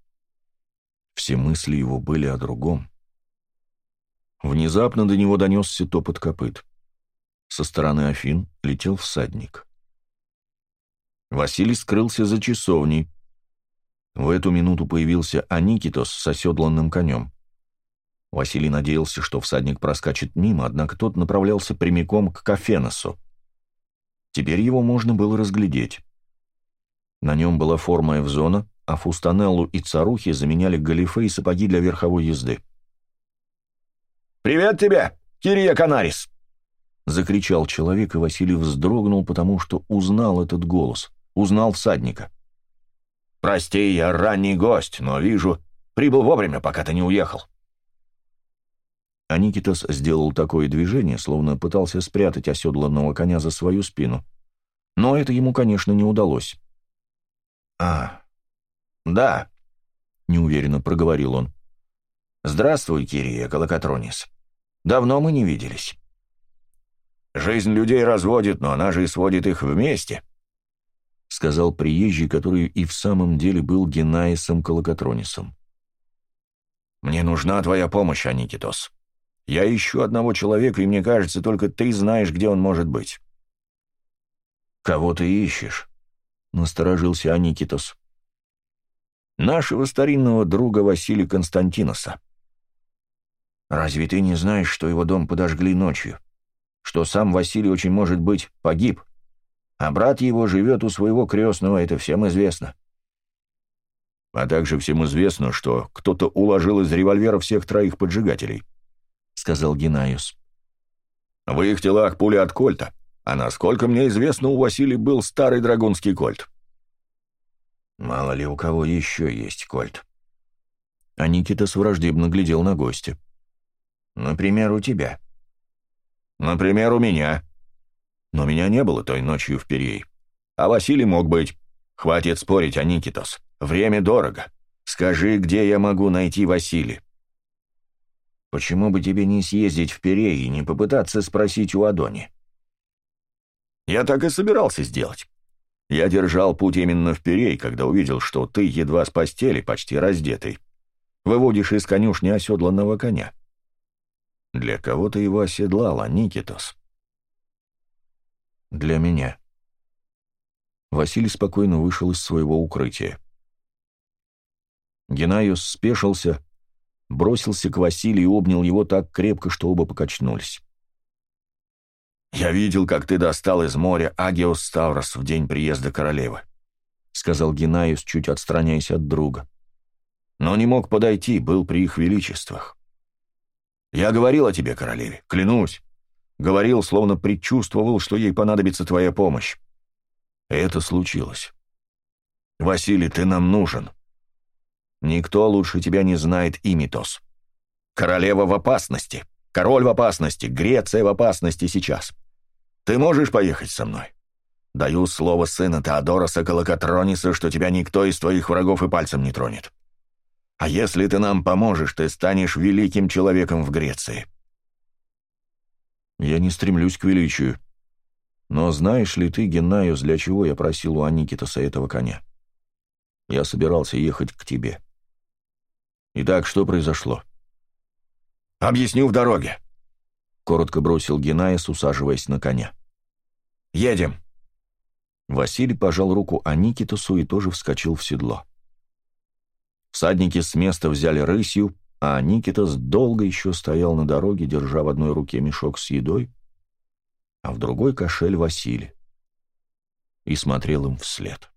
S1: Все мысли его были о другом. Внезапно до него донесся топот копыт. Со стороны Афин летел всадник. Василий скрылся за часовней. В эту минуту появился Аникитос с оседланным конем. Василий надеялся, что всадник проскачет мимо, однако тот направлялся прямиком к Кафеносу. Теперь его можно было разглядеть. На нем была форма Эвзона, а фустанеллу и царухи заменяли галифе и сапоги для верховой езды.
S3: «Привет тебе, Кирия Канарис!»
S1: — закричал человек, и Василий вздрогнул, потому что узнал этот голос, узнал всадника.
S3: «Прости, я ранний гость, но вижу, прибыл вовремя, пока ты не уехал».
S1: А Никитос сделал такое движение, словно пытался спрятать оседланного коня за свою спину. Но это ему, конечно, не удалось.
S3: «А, да», — неуверенно проговорил он. «Здравствуй, Кирия Колокотронис. Давно мы не виделись». «Жизнь людей разводит, но она же и сводит их вместе», —
S1: сказал приезжий, который и в самом деле был Генаисом Колокотронисом.
S3: «Мне нужна твоя помощь, Аникитос. Я ищу одного человека, и мне кажется, только ты знаешь, где он может быть».
S1: «Кого ты ищешь?» — насторожился Аникитос.
S3: «Нашего старинного друга Василия Константиноса». «Разве ты не знаешь, что его дом подожгли ночью? Что сам Василий очень может быть погиб? А брат его живет у своего крестного, это всем известно».
S2: «А также всем известно, что кто-то уложил из револьвера всех троих поджигателей», — сказал Геннайус. «В их телах пули от кольта, а насколько мне известно, у Василия был старый драгунский кольт.
S3: Мало ли у кого еще есть кольт.
S1: А Никитас враждебно глядел на гостя.
S3: Например, у тебя.
S2: Например, у меня. Но меня не было той ночью в Перей. А Василий мог быть. Хватит спорить, Аникитос. Время дорого. Скажи, где я могу найти Василия?
S3: Почему бы тебе не съездить в Перей и не попытаться спросить у Адони?
S2: Я так и собирался сделать. Я держал путь именно в Перей, когда увидел, что ты едва с постели, почти раздетый, выводишь из конюшни оседланного коня. Для кого ты его оседлала, Никитос?
S1: Для меня. Василий спокойно вышел из своего укрытия. Геннайос спешился, бросился к Василию и обнял его так крепко, что оба покачнулись.
S2: «Я видел, как ты достал из моря Агиос Ставрос в день приезда королевы», — сказал Геннайус, чуть отстраняясь от друга. «Но не мог подойти, был при их величествах. Я говорил о тебе, королеве, клянусь. Говорил, словно предчувствовал, что ей понадобится твоя помощь. Это случилось. Василий, ты нам нужен. Никто лучше тебя не знает Имитос. Королева в опасности». Король в опасности, Греция в опасности сейчас. Ты можешь поехать со мной? Даю слово сына Теодороса Колокотрониса, что тебя никто из твоих врагов и пальцем не тронет. А если ты нам поможешь, ты станешь великим человеком в Греции.
S1: Я не стремлюсь к величию. Но знаешь ли ты, Геннайус, для чего я просил у Аникитаса этого коня? Я собирался ехать к тебе. Итак, что произошло?
S2: — «Объясню в дороге», —
S1: коротко бросил Генаис, усаживаясь на коня.
S2: «Едем».
S1: Василий пожал руку Аникитусу и тоже вскочил в седло. Всадники с места взяли рысью, а Никитас долго еще стоял на дороге, держа в одной руке мешок с едой, а в другой кошель Василий, и смотрел им вслед.